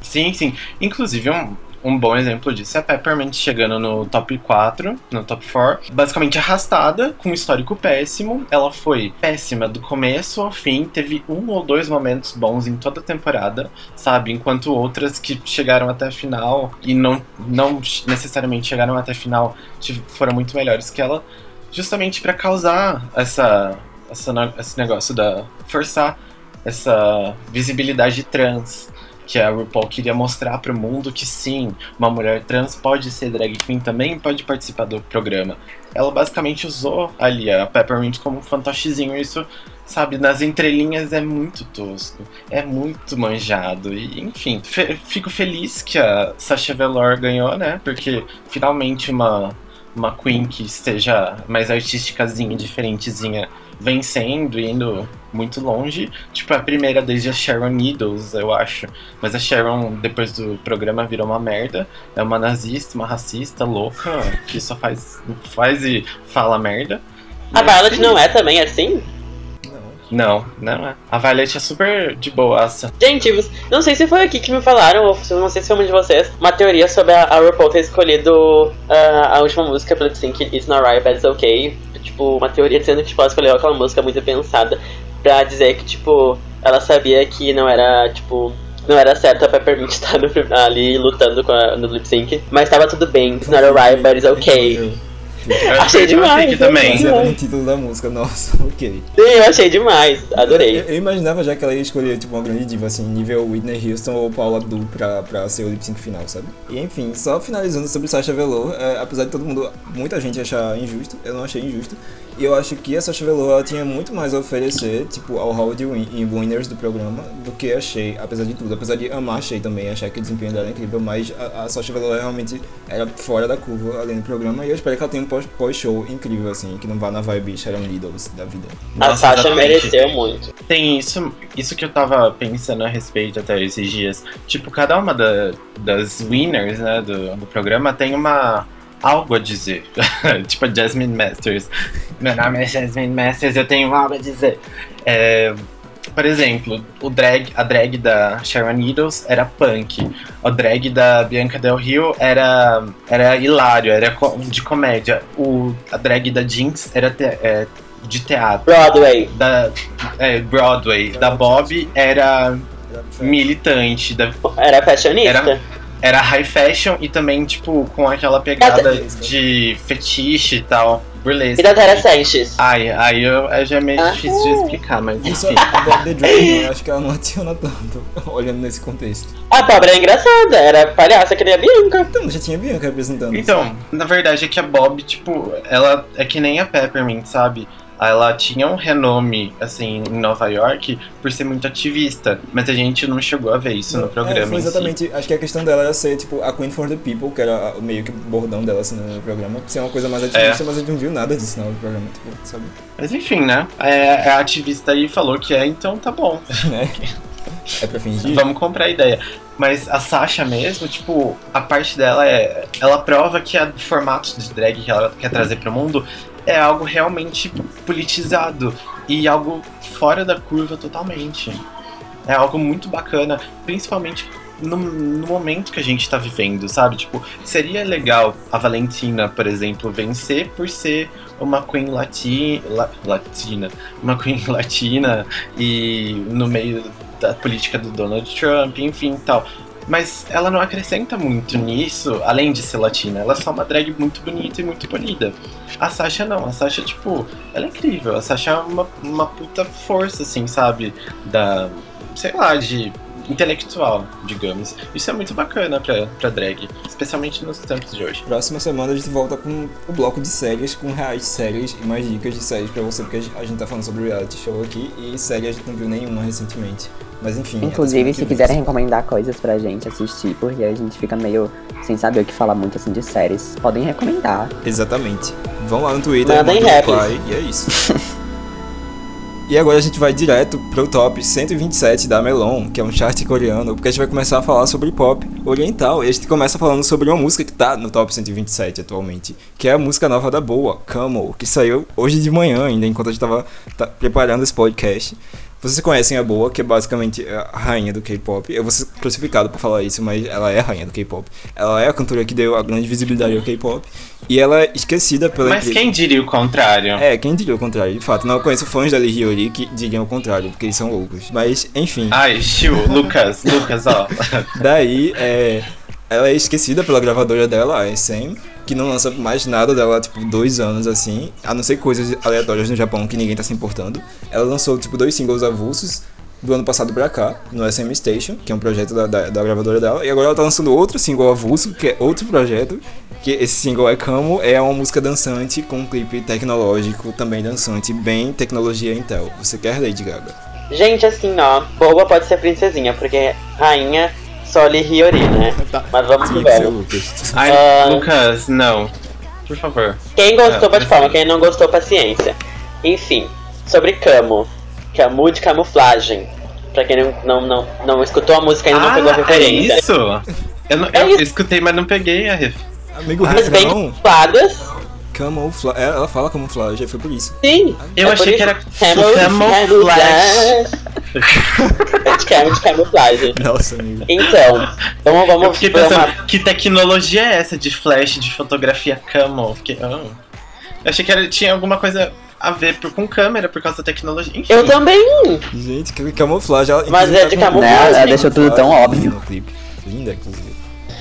Sim, sim. Inclusive, um, um bom exemplo disso é a Peppermint chegando no top 4, no top 4, basicamente arrastada, com um histórico péssimo. Ela foi péssima do começo ao fim, teve um ou dois momentos bons em toda a temporada, sabe? Enquanto outras que chegaram até a final e não, não necessariamente chegaram até a final foram muito melhores que ela, justamente pra causar essa, essa, esse negócio da. forçar essa visibilidade trans que a RuPaul queria mostrar pro mundo que sim, uma mulher trans pode ser drag queen também, pode participar do programa. Ela basicamente usou ali a Peppermint como um fantochezinho, isso, sabe, nas entrelinhas é muito tosco, é muito manjado, e enfim, fe- fico feliz que a Sasha Velour ganhou, né, porque finalmente uma, uma queen que esteja mais artísticazinha, diferentezinha, vencendo e indo muito longe. Tipo, a primeira desde a Sharon Needles, eu acho. Mas a Sharon, depois do programa, virou uma merda. É uma nazista, uma racista, louca, que só faz, faz e fala merda. A Violet não é também assim? Não, não é. A Violet é super de boaça. Gente, não sei se foi aqui que me falaram, ou não sei se foi um de vocês, uma teoria sobre a, a RuPaul ter escolhido ah, a última música pelo Think It's Not Right, But It's Okay. Tipo, uma teoria dizendo que tipo, ela escolheu aquela música muito pensada pra dizer que, tipo, ela sabia que não era, tipo, não era certo a Peppermint estar no- ali lutando com a- no lip sync, mas tava tudo bem, it's not alright, but it's okay. Eu Achei o demais, também. Baseado no título da música, nossa, ok. Sim, eu achei demais. Adorei. Eu, eu imaginava já que ela ia escolher tipo, uma grande diva, assim, nível Whitney Houston ou Paula Abdul pra, pra ser o lip sync final, sabe? E enfim, só finalizando sobre Sasha Velour, é, apesar de todo mundo, muita gente achar injusto, eu não achei injusto. E eu acho que a Sasha Velour ela tinha muito mais a oferecer, tipo, ao hall de win em winners do programa do que a Shea, apesar de tudo. Apesar de amar a Shea também, achar que o desempenho dela é incrível, mas a, a Sasha Velour realmente era fora da curva além do programa. E eu espero que ela tenha um pós-show incrível, assim, que não vá na vibe Sharon Needles da vida. A Nossa, Sasha mereceu muito. Tem isso, isso que eu tava pensando a respeito até esses dias. Tipo, cada uma da- das winners, né, do, do programa tem uma algo a dizer. tipo a Jasmine Masters. Meu nome é Jasmine Masters, eu tenho algo a dizer. É, por exemplo, o drag, a drag da Sharon Needles era punk. O drag da Bianca Del Rio era, era hilário, era de comédia. O, a drag da Jinx era te- é, de teatro Broadway. da é, Broadway, da Bob era militante, da, Era fashionista. era high fashion e também, tipo, com aquela pegada de fetiche e tal, burlesque. da Tara Sanches. Ai, aí eu, aí já é meio Ah. difícil de explicar, mas Isso enfim. da The Drag, eu acho que ela não adiciona tanto, olhando nesse contexto. A pobre era engraçada, era palhaça que nem a Bianca. Então, já tinha Bianca representando. Então, na verdade é que a Bob, tipo, ela é que nem a Peppermint, sabe? Ela tinha um renome, assim, em Nova York por ser muito ativista, mas a gente não chegou a ver isso no programa. É, foi em si. exatamente. Acho que a questão dela era ser, tipo, a Queen for the People, que era meio que o bordão dela assim, no programa. Ser uma coisa mais ativista, mas a gente não viu nada disso no programa, tipo, sabe? Mas enfim, né? É, a ativista aí falou que é, então tá bom. né? É pra fingir? Vamos comprar a ideia. Mas a Sasha mesmo, tipo, a parte dela é. Ela prova que o formato de drag que ela quer trazer pro mundo é algo realmente politizado e algo fora da curva totalmente. É algo muito bacana, principalmente no, no momento que a gente tá vivendo, sabe? Tipo, seria legal a Valentina, por exemplo, vencer por ser uma queen lati la- latina, uma queen latina e no meio da política do Donald Trump, enfim, tal. Mas ela não acrescenta muito nisso, além de ser latina. Ela é só uma drag muito bonita e muito polida. A Sasha não, a Sasha, tipo, ela é incrível. A Sasha é uma, uma puta força, assim, sabe? Da, sei lá, de intelectual, digamos. Isso é muito bacana pra, pra drag, especialmente nos tempos de hoje. Próxima semana a gente volta com o bloco de séries, com reais séries e mais dicas de séries pra você, porque a gente tá falando sobre reality show aqui e série a gente não viu nenhuma recentemente. Mas enfim. até Inclusive, se vem. quiserem recomendar coisas pra gente assistir, porque a gente fica meio sem saber o que falar muito assim de séries, podem recomendar. Exatamente. Vão lá no Twitter, Mandem reply, e é isso. E agora a gente vai direto pro top 127 da Melon, que é um chart coreano, porque a gente vai começar a falar sobre pop oriental. E a gente começa falando sobre uma música que tá no top 127 atualmente, que é a música nova da Boa, Camel, que saiu hoje de manhã ainda, enquanto a gente tava tá, preparando esse podcast. Vocês conhecem a Boa, que é basicamente a rainha do K-pop. Eu vou ser crucificado por falar isso, mas ela é a rainha do K-pop. Ela é a cantora que deu a grande visibilidade ao K-pop. E ela é esquecida pela Mas quem diria o contrário? é, quem diria o contrário? De fato, não conheço fãs da Lee Hyori que diriam o contrário, porque eles são loucos. Mas, enfim, Ai, Chiu, Lucas, Lucas, ó. daí é, ela é esquecida pela gravadora dela, a SM, que não lança mais nada dela tipo, dois anos, assim, a não ser coisas aleatórias no Japão que ninguém tá se importando. Ela lançou, tipo, dois singles avulsos do ano passado pra cá, no SM Station, que é um projeto da, da, da gravadora dela, e agora ela tá lançando outro single avulso, que é outro projeto, que esse single é Camo, é uma música dançante com um clipe tecnológico também dançante, bem tecnologia Intel. Você quer Lady Gaga? Gente, assim, ó, boa pode ser princesinha, porque rainha só lhe Hiyori, né? Mas vamos que vamos. Lucas. Ai, Ah. Lucas, não. Por favor. Quem gostou, Ah, pode falar, quem não gostou, paciência. Enfim, sobre Camo. Camu de camuflagem. Pra quem não, não, não, não escutou a música e ainda não pegou a é referência. isso? Eu, não, É eu isso. escutei, mas não peguei a ref. Amigo, Mas bem camufladas. Camuflagem. Ela fala camuflagem, foi por isso. Sim. Eu é achei que era isso. Camel- camuflage. É de camo de camuflagem. Nossa, amigo. Então, vamos, Eu vamos fiquei pra pensando, uma- que tecnologia é essa de flash, de fotografia camo? Eu Fiquei, ah. Eu achei que era, tinha alguma coisa a ver por- com câmera, por causa da tecnologia. Enfim. Eu também. Gente, que camuflagem. Ela, Mas é de camuflagem. camuflagem Ela deixou tudo tão óbvio. No clipe. Linda, inclusive.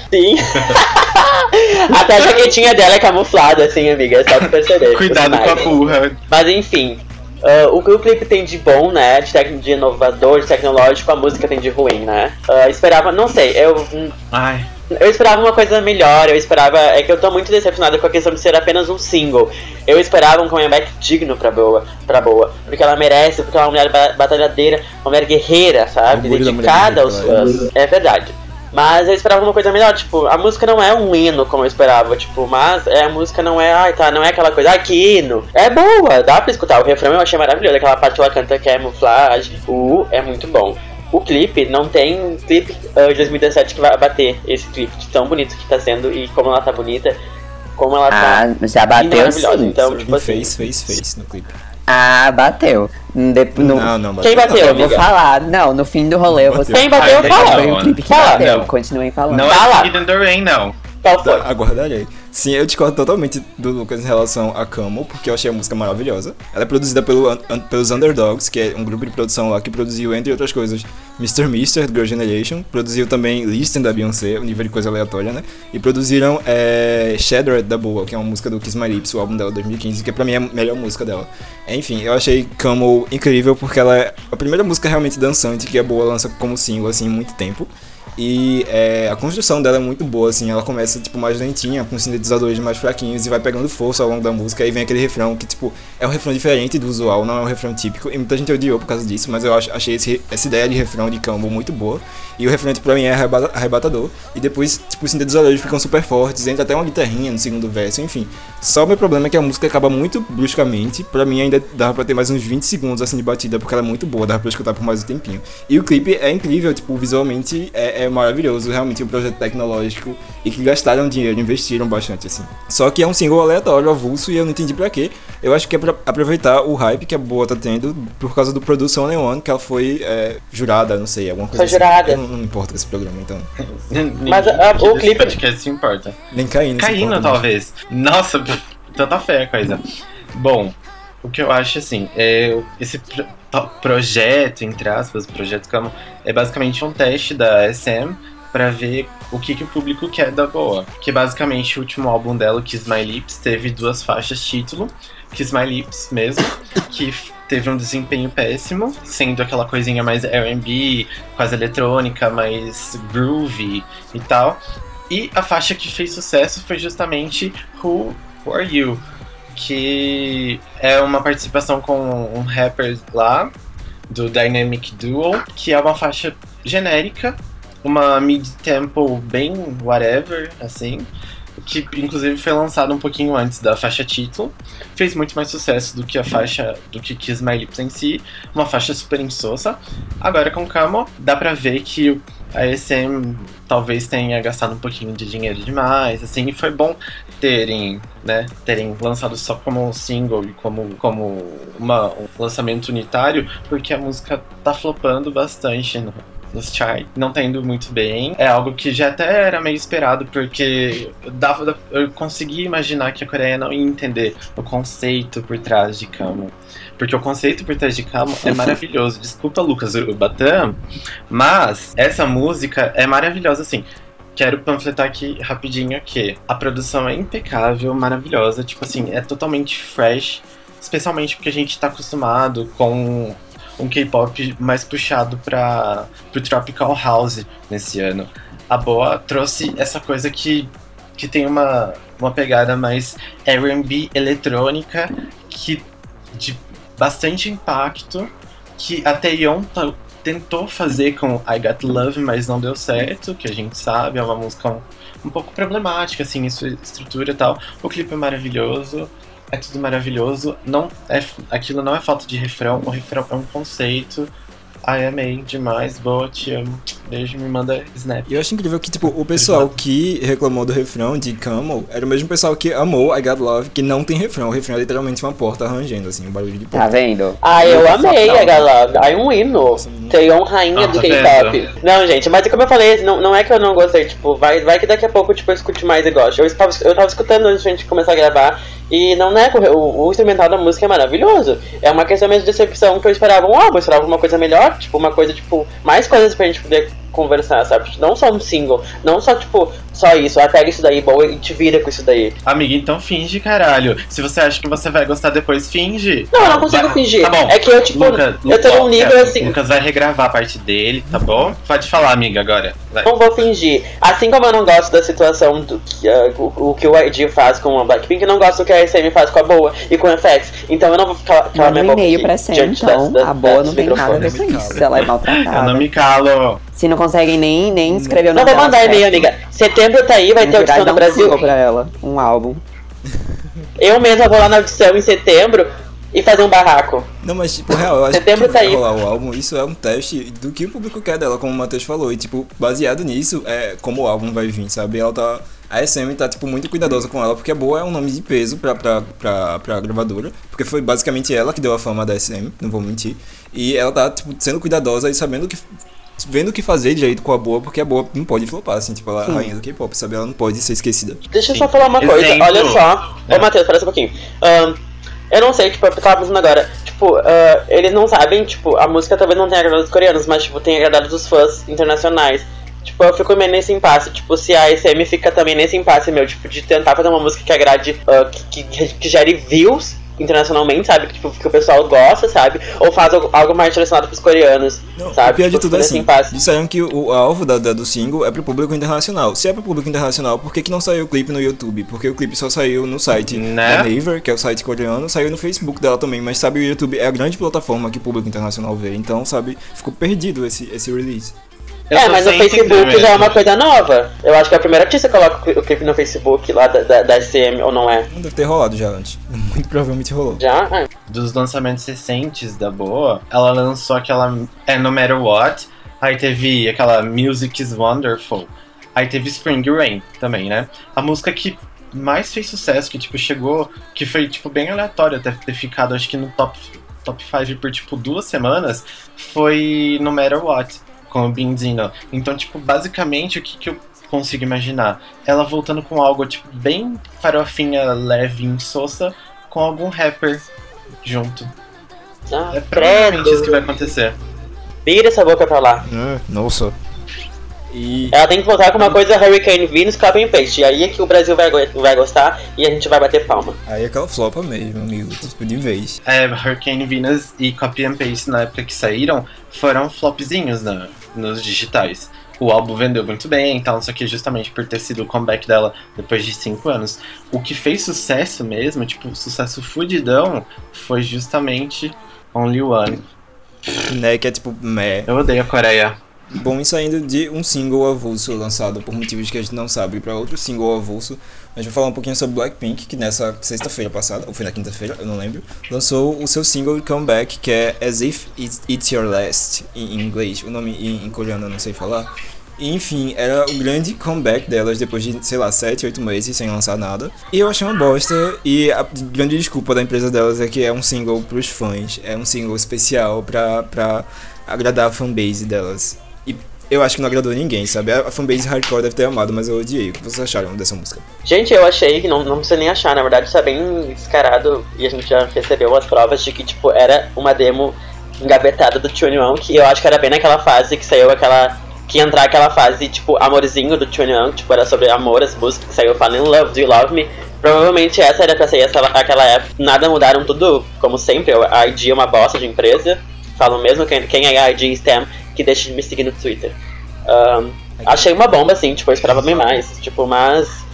Sim. Até a jaquetinha dela é camuflada, assim, amiga. É só tu perceber. Cuidado com a burra. Mas enfim. ah, o que o clipe tem de bom, né? De, tec- de inovador, de tecnológico, a música tem de ruim, né? Ah, esperava, não sei, eu. Ai, Eu esperava uma coisa melhor, eu esperava. É que eu tô muito decepcionada com a questão de ser apenas um single. Eu esperava um comeback digno pra boa, pra boa. Porque ela merece, porque ela é uma mulher ba- batalhadeira, uma mulher guerreira, sabe? Dedicada aos fãs. É verdade. Mas eu esperava uma coisa melhor, tipo, a música não é um hino como eu esperava, tipo, mas é, a música não é, ai tá, não é aquela coisa, ai que hino. É boa, dá pra escutar. O refrão eu achei maravilhoso, aquela parte que ela canta camouflage, o U é muito bom. O clipe, não tem clipe ah, de 2017 que vai bater esse clipe de tão bonito que tá sendo e como ela tá bonita, como ela tá. Ah, já bateu maravilhosa, sim. então, tipo assim. fez, fez, fez no clipe. Ah, bateu. De- no- Não, não, Quem bateu, Eu vou amiga? falar. Não, no fim do rolê eu vou Quem bateu, fala. Foi clipe que Fala. bateu. Não. Continuem falando. não Fala. é Hidden Rain, não. Qual foi? Aguardarei. Sim, eu discordo totalmente do Lucas em relação a Camo, porque eu achei a música maravilhosa. Ela é produzida pelo, un- pelos Underdogs, que é um grupo de produção lá que produziu, entre outras coisas, Mr. Mister, do Girl Generation. Produziu também Listen, da Beyoncé, um nível de coisa aleatória, né? E produziram é, Shattered, da Boa, que é uma música do Kiss My Lips, o álbum dela de 2015, que pra mim é a melhor música dela. Enfim, eu achei Camo incrível porque ela é a primeira música realmente dançante que a Boa lança como single, assim, em muito tempo. E é, a construção dela é muito boa, assim, ela começa, tipo, mais lentinha, com sintetizadores mais fraquinhos e vai pegando força ao longo da música, aí vem aquele refrão que, tipo, é um refrão diferente do usual, não é um refrão típico, e muita gente odiou por causa disso, mas eu acho, achei esse- essa ideia de refrão de Campbell muito boa, e o refrão, tipo, pra mim, é arrebata- arrebatador, e depois, tipo, os sintetizadores ficam super fortes, entra até uma guitarrinha no segundo verso, enfim. Só o meu problema é que a música acaba muito bruscamente, pra mim ainda dava pra ter mais uns 20 segundos, assim, de batida, porque ela é muito boa, dava pra escutar por mais um tempinho. E o clipe é incrível, tipo, visualmente é, é maravilhoso, realmente um projeto tecnológico e que gastaram dinheiro, investiram bastante, assim. Só que é um single aleatório, avulso, e eu não entendi pra quê. Eu acho que é pra aproveitar o hype que a Boa tá tendo por causa do Produção Leon, que ela foi é, jurada, não sei, alguma coisa Foi jurada. assim. Eu não, não com esse programa, então. Mas a- a- o Desse clipe- podcast se importa. Nem caindo. se Caindo, importa, mas- talvez. Nossa, tanta fé a coisa. Bom, o que eu acho assim, é esse pro- to- projeto, entre aspas, projeto Camo, é basicamente um teste da SM pra ver o que, que o público quer da boa. Que basicamente o último álbum dela, Kiss My Lips, teve duas faixas título, Kiss My Lips mesmo, que teve um desempenho péssimo, sendo aquela coisinha mais R&B, quase eletrônica, mais groovy e tal. E a faixa que fez sucesso foi justamente Who Are You? Que é uma participação com um rapper lá, do Dynamic Duo, que é uma faixa genérica, uma mid-tempo bem whatever, assim, que inclusive foi lançada um pouquinho antes da faixa título. Fez muito mais sucesso do que a faixa do que Kiss My Lips em si, uma faixa super insossa. Agora com Camo, dá pra ver que a SM talvez tenha gastado um pouquinho de dinheiro demais, assim, e foi bom terem, né, terem lançado só como um single como, como uma, um lançamento unitário, porque a música tá flopando bastante no, nos charts, não tá indo muito bem. É algo que já até era meio esperado, porque dava, eu consegui imaginar que a Coreia não ia entender o conceito por trás de Camo. Porque o conceito por trás de Camo é maravilhoso. Desculpa, Lucas Urubatã, mas essa música é maravilhosa, assim. Quero panfletar aqui rapidinho que a produção é impecável, maravilhosa, tipo assim, é totalmente fresh, especialmente porque a gente tá acostumado com um K-pop mais puxado para pro tropical house nesse ano. A Boa trouxe essa coisa que, que tem uma, uma pegada mais R&B eletrônica que de bastante impacto que a Taeyeon tá- tentou fazer com I Got Love, mas não deu certo, que a gente sabe, é uma música um, pouco problemática, assim, em sua estrutura e tal. O clipe é maravilhoso, é tudo maravilhoso. Não é, aquilo não é falta de refrão, o refrão é um conceito. Ai, amei demais, boa, te amo. Beijo, me manda snap. E eu acho incrível que, tipo, o pessoal que reclamou do refrão de Camel era o mesmo pessoal que amou I Got Love, que não tem refrão. O refrão é literalmente uma porta arranjando, assim, um barulho de porta. Tá vendo? Ah, eu amei calma. a Galove. Ai, um hino. Taeyeon, rainha Ah, do tá K-pop. Não, gente, mas como eu falei, não, não é que eu não gostei, tipo, vai, vai que daqui a pouco tipo, eu escute mais e gosto. Eu, estava, eu tava escutando antes de a gente começar a gravar E não é, o, o instrumental da música é maravilhoso. É uma questão mesmo de decepção que eu esperava um álbum, eu esperava uma coisa melhor, tipo, uma coisa, tipo, mais coisas pra gente poder conversar, sabe? Não só um single, não só, tipo, só isso, pega isso daí, boa, e te vira com isso daí. Amiga, então finge, caralho. Se você acha que você vai gostar depois, finge. Não, eu não consigo Vai- fingir. Tá bom. É que eu, tipo, eu tô num nível assim. Lucas vai regravar a parte dele, tá bom? Pode falar, amiga, agora. Vai. Não vou fingir. Assim como eu não gosto da situação do que, ah, o, o que o ID faz com a Blackpink, eu não gosto do que a SM faz com a Boa e com a FX. Então eu não vou ficar calar Manda minha um boca e-mail pra diante então. a boa não tem nada a ver com isso. Ela é Eu não maltratada. me calo. Se não conseguem nem, nem escrever o Não nome vou dela mandar e-mail, amiga. Setembro tá aí, vai ter audição no um Brasil. single pra ela. Um álbum. Eu mesma vou lá na audição em setembro e fazer um barraco. Não, mas tipo, real, eu acho Setembro que tá vai aí. rolar o álbum, isso é um teste do que o público quer dela, como o Matheus falou. E tipo, baseado nisso, é como o álbum vai vir, sabe? Ela tá. A SM tá, tipo, muito cuidadosa com ela, porque a Boa é um nome de peso pra, pra, pra, pra gravadora. Porque foi basicamente ela que deu a fama da SM, não vou mentir. E ela tá, tipo, sendo cuidadosa e sabendo que. Vendo o que fazer direito com a Boa, porque a Boa não pode flopar, assim, tipo, ela é a rainha do K-pop, sabe? Ela não pode ser esquecida. Deixa eu só falar uma coisa, Exemplo. olha só. Ô, É. Matheus, parece um pouquinho. Eu não sei, tipo, eu tava pensando agora, tipo, ah, eles não sabem, tipo, a música talvez não tenha agradado os coreanos, mas, tipo, tem agradado os fãs internacionais. Tipo, eu fico meio nesse impasse, tipo, se a SM fica também nesse impasse, meu, tipo, de tentar fazer uma música que agrade, ah, que, que, que gere views internacionalmente, sabe? Que, tipo, que o pessoal gosta, sabe? Ou faz algo, mais direcionado pros coreanos, Não, sabe? o pior de Tipo, tudo é assim, impasse. disseram que o, o alvo da, da- do single é pro público internacional. Se é pro público internacional, por que, que não saiu o clipe no YouTube? Porque o clipe só saiu no site Né? da Naver, que é o site coreano, saiu no Facebook dela também, mas sabe, o YouTube é a grande plataforma que o público internacional vê, então, sabe, ficou perdido esse, esse release. Eu é, mas no Facebook já é uma coisa nova. Eu acho que a primeira artista coloca o cli- o clipe no Facebook lá da, da, da SM, ou não é? Não deve ter rolado já antes. Muito provavelmente rolou. Já? Dos lançamentos recentes da Boa, ela lançou aquela É No Matter What, aí teve aquela Music is Wonderful, aí teve Spring Rain também, né? A música que mais fez sucesso, que tipo chegou, que foi tipo bem aleatório até ter ficado acho que no top top 5 por tipo duas semanas, foi No Matter What, com o Benzino. Então, tipo, basicamente o que, que eu consigo imaginar? Ela voltando com algo tipo bem farofinha, leve, insossa, com algum rapper junto. ah, É provavelmente credo. isso que vai acontecer. Vira essa boca pra lá. É, nossa. E Ela tem que voltar com uma coisa Hurricane Venus Copy and Paste. E aí é que o Brasil vai, vai gostar e a gente vai bater palma. aí aquela flopa mesmo, amigo, tipo, de vez. É, Hurricane Venus e Copy and Paste na época que saíram foram flopzinhos na, nos digitais. O álbum vendeu muito bem, então o que, justamente por ter sido o comeback dela depois de 5 anos. O que fez sucesso mesmo, tipo, sucesso fudidão, foi justamente Only One. Né, que é tipo, meh. Eu odeio a Coreia. Bom, e saindo de um single avulso lançado por motivos que a gente não sabe para outro single avulso, a gente vai falar um pouquinho sobre Blackpink, que nessa sexta-feira passada, ou foi na quinta-feira, eu não lembro, lançou o seu single Comeback, que é As If It's, Your Last, em inglês, o nome em, coreano eu não sei falar. Enfim, era o grande comeback delas depois de, sei lá, 7, 8 meses sem lançar nada. E eu achei uma bosta, e a grande desculpa da empresa delas é que é um single pros fãs, é um single especial pra, pra agradar a fanbase delas. Eu acho que não agradou ninguém, sabe? A fanbase hardcore deve ter amado, mas eu odiei. O que vocês acharam dessa música? Gente, eu achei que não, não precisa nem achar, na verdade está bem descarado e a gente já recebeu as provas de que, tipo, era uma demo engavetada do 21, que eu acho que era bem naquela fase que saiu aquela. Que entrar aquela fase, tipo, amorzinho do 21, tipo, era sobre amor, as músicas que saiu in Love, Do You Love Me? Provavelmente essa era pra sair essa, aquela época. Nada mudaram tudo, como sempre, a ID é uma bosta de empresa. Falam mesmo quem, quem é a ID Stem, que deixa de me seguir no Twitter. Ahn, achei uma bomba, assim, tipo, eu esperava bem mais. Tipo, mas.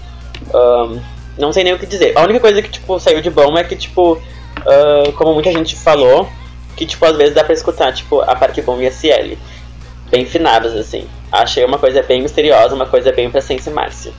ahn, não sei nem o que dizer. A única coisa que, tipo, saiu de bom é que, tipo, ah, como muita gente falou, que, tipo, às vezes dá pra escutar, tipo, a Park Bom e a Ciel. Bem finadas, assim. Achei uma coisa bem misteriosa, uma coisa bem pra Sense Márcia.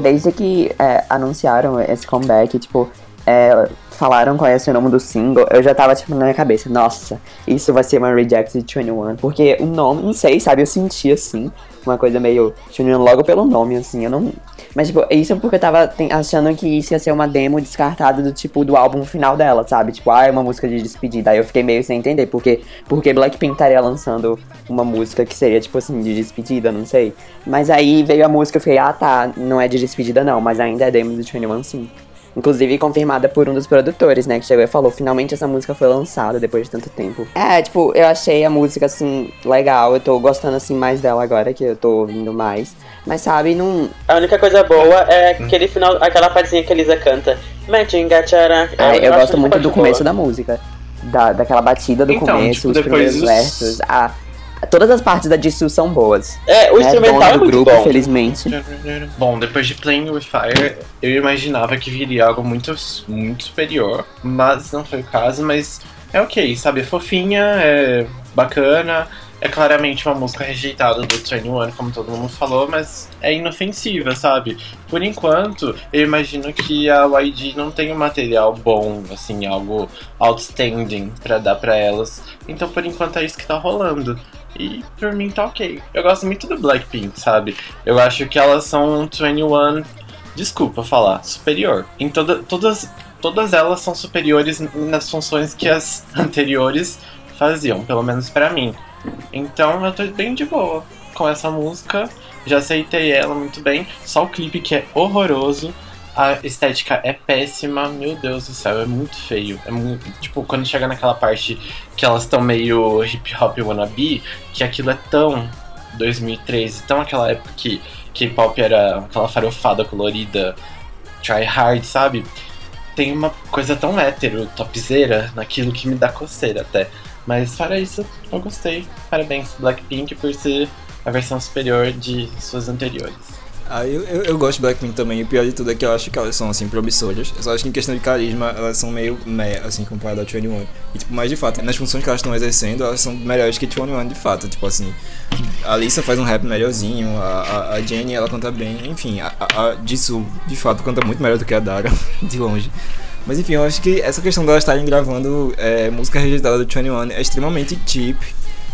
Desde que é, anunciaram esse comeback, tipo, é, falaram qual ia ser o nome do single, eu já tava, tipo, na minha cabeça, nossa, isso vai ser uma Rejected 21. Porque o nome, não sei, sabe, eu senti, assim, uma coisa meio 21 logo pelo nome, assim, eu não... Mas, tipo, isso é porque eu tava achando que isso ia ser uma demo descartada do, tipo, do álbum final dela, sabe? Tipo, ah, é uma música de despedida. Aí eu fiquei meio sem entender, porque, porque Blackpink estaria lançando uma música que seria, tipo assim, de despedida, não sei. Mas aí veio a música, eu fiquei, ah, tá, não é de despedida não, mas ainda é demo do 21 sim. Inclusive confirmada por um dos produtores, né? Que chegou e falou: finalmente essa música foi lançada depois de tanto tempo. É, tipo, eu achei a música assim, legal. Eu tô gostando assim mais dela agora que eu tô ouvindo mais. Mas sabe, não. A única coisa boa é aquele final, aquela partezinha que a Lisa canta. Medingachara. Ah, eu, acho gosto muito do começo boa. da música. Da, daquela batida do Então, começo, tipo, os primeiros os- versos. Ah, todas as partes da Jisoo são boas. É, o né? instrumental é do muito grupo, bom. felizmente. Bom, depois de Playing with Fire, eu imaginava que viria algo muito, muito superior, mas não foi o caso, mas é ok, sabe? É fofinha, é bacana, é claramente uma música rejeitada do 21, como todo mundo falou, mas é inofensiva, sabe? Por enquanto, eu imagino que a YG não tem um material bom, assim, algo outstanding pra dar pra elas. Então, por enquanto, é isso que tá rolando. E por mim tá ok. Eu gosto muito do Blackpink, sabe? Eu acho que elas são um 21, desculpa falar, superior. Em toda, todas, todas elas são superiores nas funções que as anteriores faziam, pelo menos pra mim. Então eu tô bem de boa com essa música. Já aceitei ela muito bem. Só o clipe que é horroroso. A estética é péssima, meu Deus do céu, é muito feio. É muito, tipo, quando chega naquela parte que elas estão meio hip hop wannabe, que aquilo é tão 2013, tão aquela época que K-pop era aquela farofada colorida, try hard, sabe? Tem uma coisa tão hétero, topzeira, naquilo que me dá coceira até. Mas fora isso, eu gostei. Parabéns, Blackpink, por ser a versão superior de suas anteriores. Ah, eu, eu, gosto de Blackpink também, o pior de tudo é que eu acho que elas são, assim, promissoras. Eu só acho que em questão de carisma, elas são meio meh, assim, comparado a 21. E, tipo, mas de fato, nas funções que elas estão exercendo, elas são melhores que 21, de fato. Tipo assim, a Lisa faz um rap melhorzinho, a, a, a Jenny, ela canta bem, enfim, a, a, a Jisoo, de fato, canta muito melhor do que a Dara, de longe. Mas enfim, eu acho que essa questão delas estarem gravando é, música rejeitada do 21 é extremamente cheap,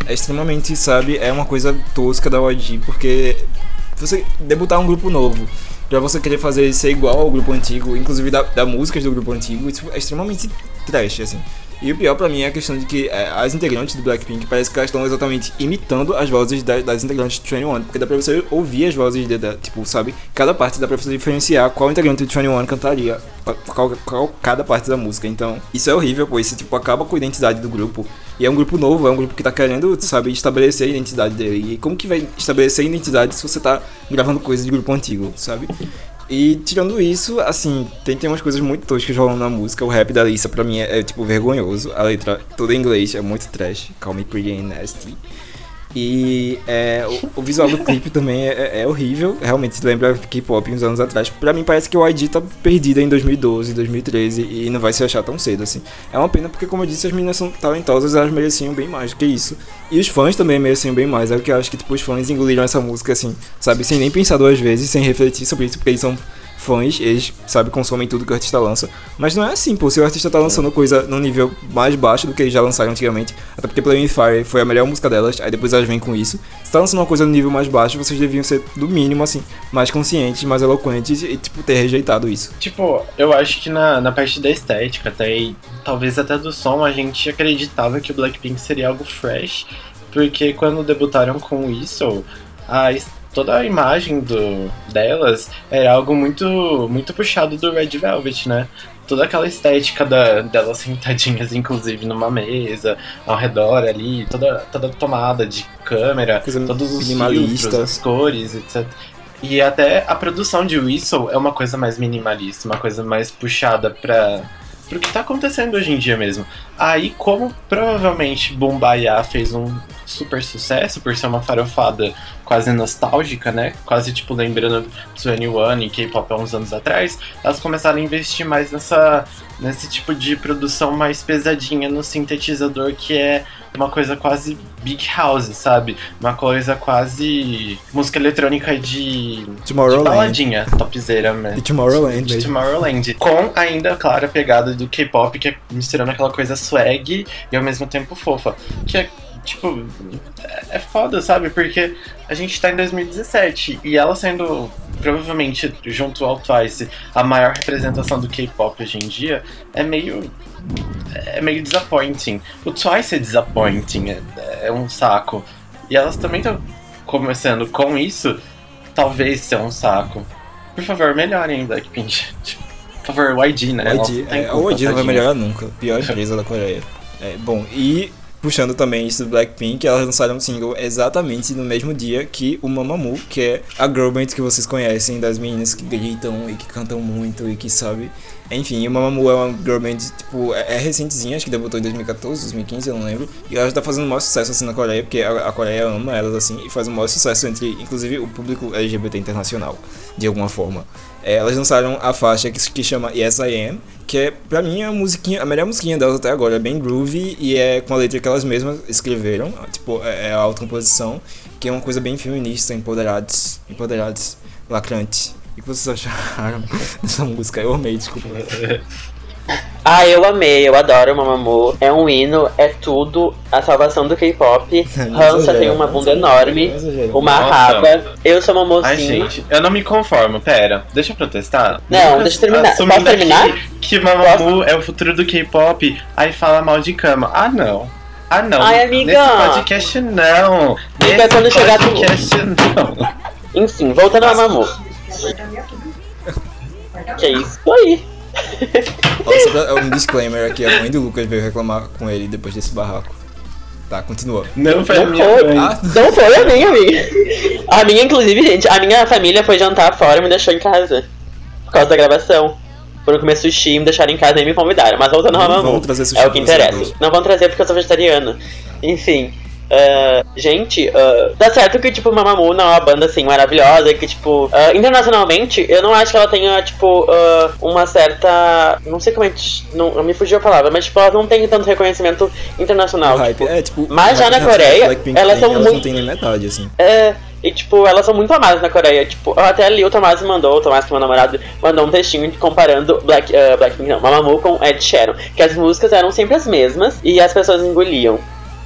é extremamente, sabe, é uma coisa tosca da YG, porque você debutar um grupo novo, pra você querer fazer ser igual ao grupo antigo, inclusive da, da músicas do grupo antigo, isso é extremamente trash, assim. E o pior pra mim é a questão de que é, as integrantes do Blackpink parece que elas estão exatamente imitando as vozes da- das integrantes do 21, porque dá pra você ouvir as vozes de, da- tipo, sabe? Cada parte dá pra você diferenciar qual integrante do 21 cantaria qual, qual cada parte da música. Então, isso é horrível, pô, isso tipo acaba com a identidade do grupo. E é um grupo novo, é um grupo que tá querendo, sabe, estabelecer a identidade dele. E como que vai estabelecer a identidade se você tá gravando coisas de grupo antigo, sabe? E tirando isso, assim, tem, tem umas coisas muito toscas rolando na música. O rap da Lisa, pra mim, é, é, tipo vergonhoso. A letra toda em inglês é muito trash. Call me pretty and nasty. E é, o, o visual do clipe também é, é horrível. Realmente se lembra K-pop uns anos atrás. Pra mim parece que o YG tá perdida em 2012, 2013 e não vai se achar tão cedo assim. É uma pena porque, como eu disse, as meninas são talentosas, elas mereciam bem mais do que isso. E os fãs também mereciam bem mais. É o que eu acho que tipo, os fãs engoliram essa música assim, sabe, sem nem pensar duas vezes, sem refletir sobre isso, porque eles são fãs, eles, sabe, consomem tudo que o artista lança. Mas não é assim, pô. Se o artista tá lançando coisa no nível mais baixo do que eles já lançaram antigamente, até porque Play Fire foi a melhor música delas, aí depois elas vêm com isso. Se tá lançando uma coisa no nível mais baixo, vocês deviam ser, do mínimo, assim, mais conscientes, mais eloquentes e, tipo, ter rejeitado isso. Tipo, eu acho que na, na parte da estética, até, e talvez até do som, a gente acreditava que o Blackpink seria algo fresh, porque quando debutaram com isso, a, es- toda a imagem do, delas era algo muito, muito puxado do Red Velvet, né? Toda aquela estética da, delas sentadinhas, inclusive, numa mesa, ao redor ali, toda, toda tomada de câmera, Coisa todos os filtros, as cores, etc. E até a produção de Whistle é uma coisa mais minimalista, uma coisa mais puxada pra, pro que tá acontecendo hoje em dia mesmo. Aí, como provavelmente Bombaya fez um super sucesso por ser uma farofada quase nostálgica, né? Quase tipo lembrando 21 e K-pop há uns anos atrás, elas começaram a investir mais nessa nesse tipo de produção mais pesadinha no sintetizador que é uma coisa quase big house, sabe? Uma coisa quase música eletrônica de, de Tomorrowland. baladinha, topzera, né? De Tomorrowland De mesmo. Tomorrowland. Com ainda, claro, a pegada do K-pop, que é misturando aquela coisa swag e ao mesmo tempo fofa. Que é, tipo, é- é foda, sabe? Porque a gente tá em 2017 e ela sendo, provavelmente, junto ao Twice, a maior representação do K-pop hoje em dia, é meio. É meio disappointing. O Twice é disappointing, é, é um saco. E elas também estão começando com isso, talvez ser um saco. Por favor, melhorem Blackpink. Por favor, YG, né? YG, é, o YG não vai melhorar nunca. Pior empresa da Coreia. É, bom, e puxando também isso do Blackpink, elas lançaram um single exatamente no mesmo dia que o Mamamoo, que é a girl band que vocês conhecem, das meninas que gritam e que cantam muito e que sabe. Enfim, o Mamamoo é uma girl band, tipo, é, é recentezinha, acho que debutou em 2014, 2015, eu não lembro. E ela já tá fazendo o maior sucesso assim na Coreia, porque a, a Coreia ama elas assim e faz o maior sucesso entre, inclusive, o público LGBT internacional, de alguma forma. É, elas lançaram a faixa que, que chama Yes I Am, que é, pra mim, a, musiquinha, a melhor musiquinha delas até agora. É bem groovy e é com a letra que elas mesmas escreveram. Tipo, é, é a autocomposição, que é uma coisa bem feminista, empoderados, empoderados, lacrante. O que vocês acharam dessa música? Eu amei, desculpa. Ah, eu amei, eu adoro o Mamamoo. É um hino, é tudo. A salvação do K-pop. Hansa tem uma bunda enorme, uma Nossa. raba. Eu sou uma Ai, mocinha. gente, eu não me conformo. Pera, deixa eu protestar. Não, deixa eu terminar. Assumindo Posso terminar? Que Mamamoo é o futuro do K-pop, aí fala mal de cama. Ah, não. Ah, não. Ai, amiga. Nesse podcast, não. Amiga, Nesse quando chegar tu- podcast, não. Enfim, voltando ao Mamamoo. Que é isso aí. Pra- um disclaimer aqui, a mãe do Lucas veio reclamar com ele depois desse barraco. Tá, continua. Não foi a Não minha foi. mãe. Ah, Não foi a minha, amiga. A minha, inclusive, gente, a minha família foi jantar fora e me deixou em casa. Por causa da gravação. Foram comer sushi, me deixaram em casa e nem me convidaram. Mas voltando ao Não Mamamoo, vão trazer sushi é o que interessa. Não vão trazer porque eu sou vegetariana. Enfim. Ah, gente, tá certo que, tipo, Mamamoo não é uma banda, assim, maravilhosa, que, tipo, ah, internacionalmente, eu não acho que ela tenha, tipo, uma certa... Não sei como é que... Não, me fugiu a palavra, mas, tipo, ela não tem tanto reconhecimento internacional. tipo, É, tipo, mas já na Coreia, Blackpink elas tem, são elas muito- não tem nem metade, assim. É, e tipo, elas são muito amadas na Coreia. Tipo, até ali o Tomás mandou, o Tomás, que é meu namorado, mandou um textinho comparando Black, uh, Blackpink, não, Mamamoo com Ed Sheeran. Que as músicas eram sempre as mesmas e as pessoas engoliam.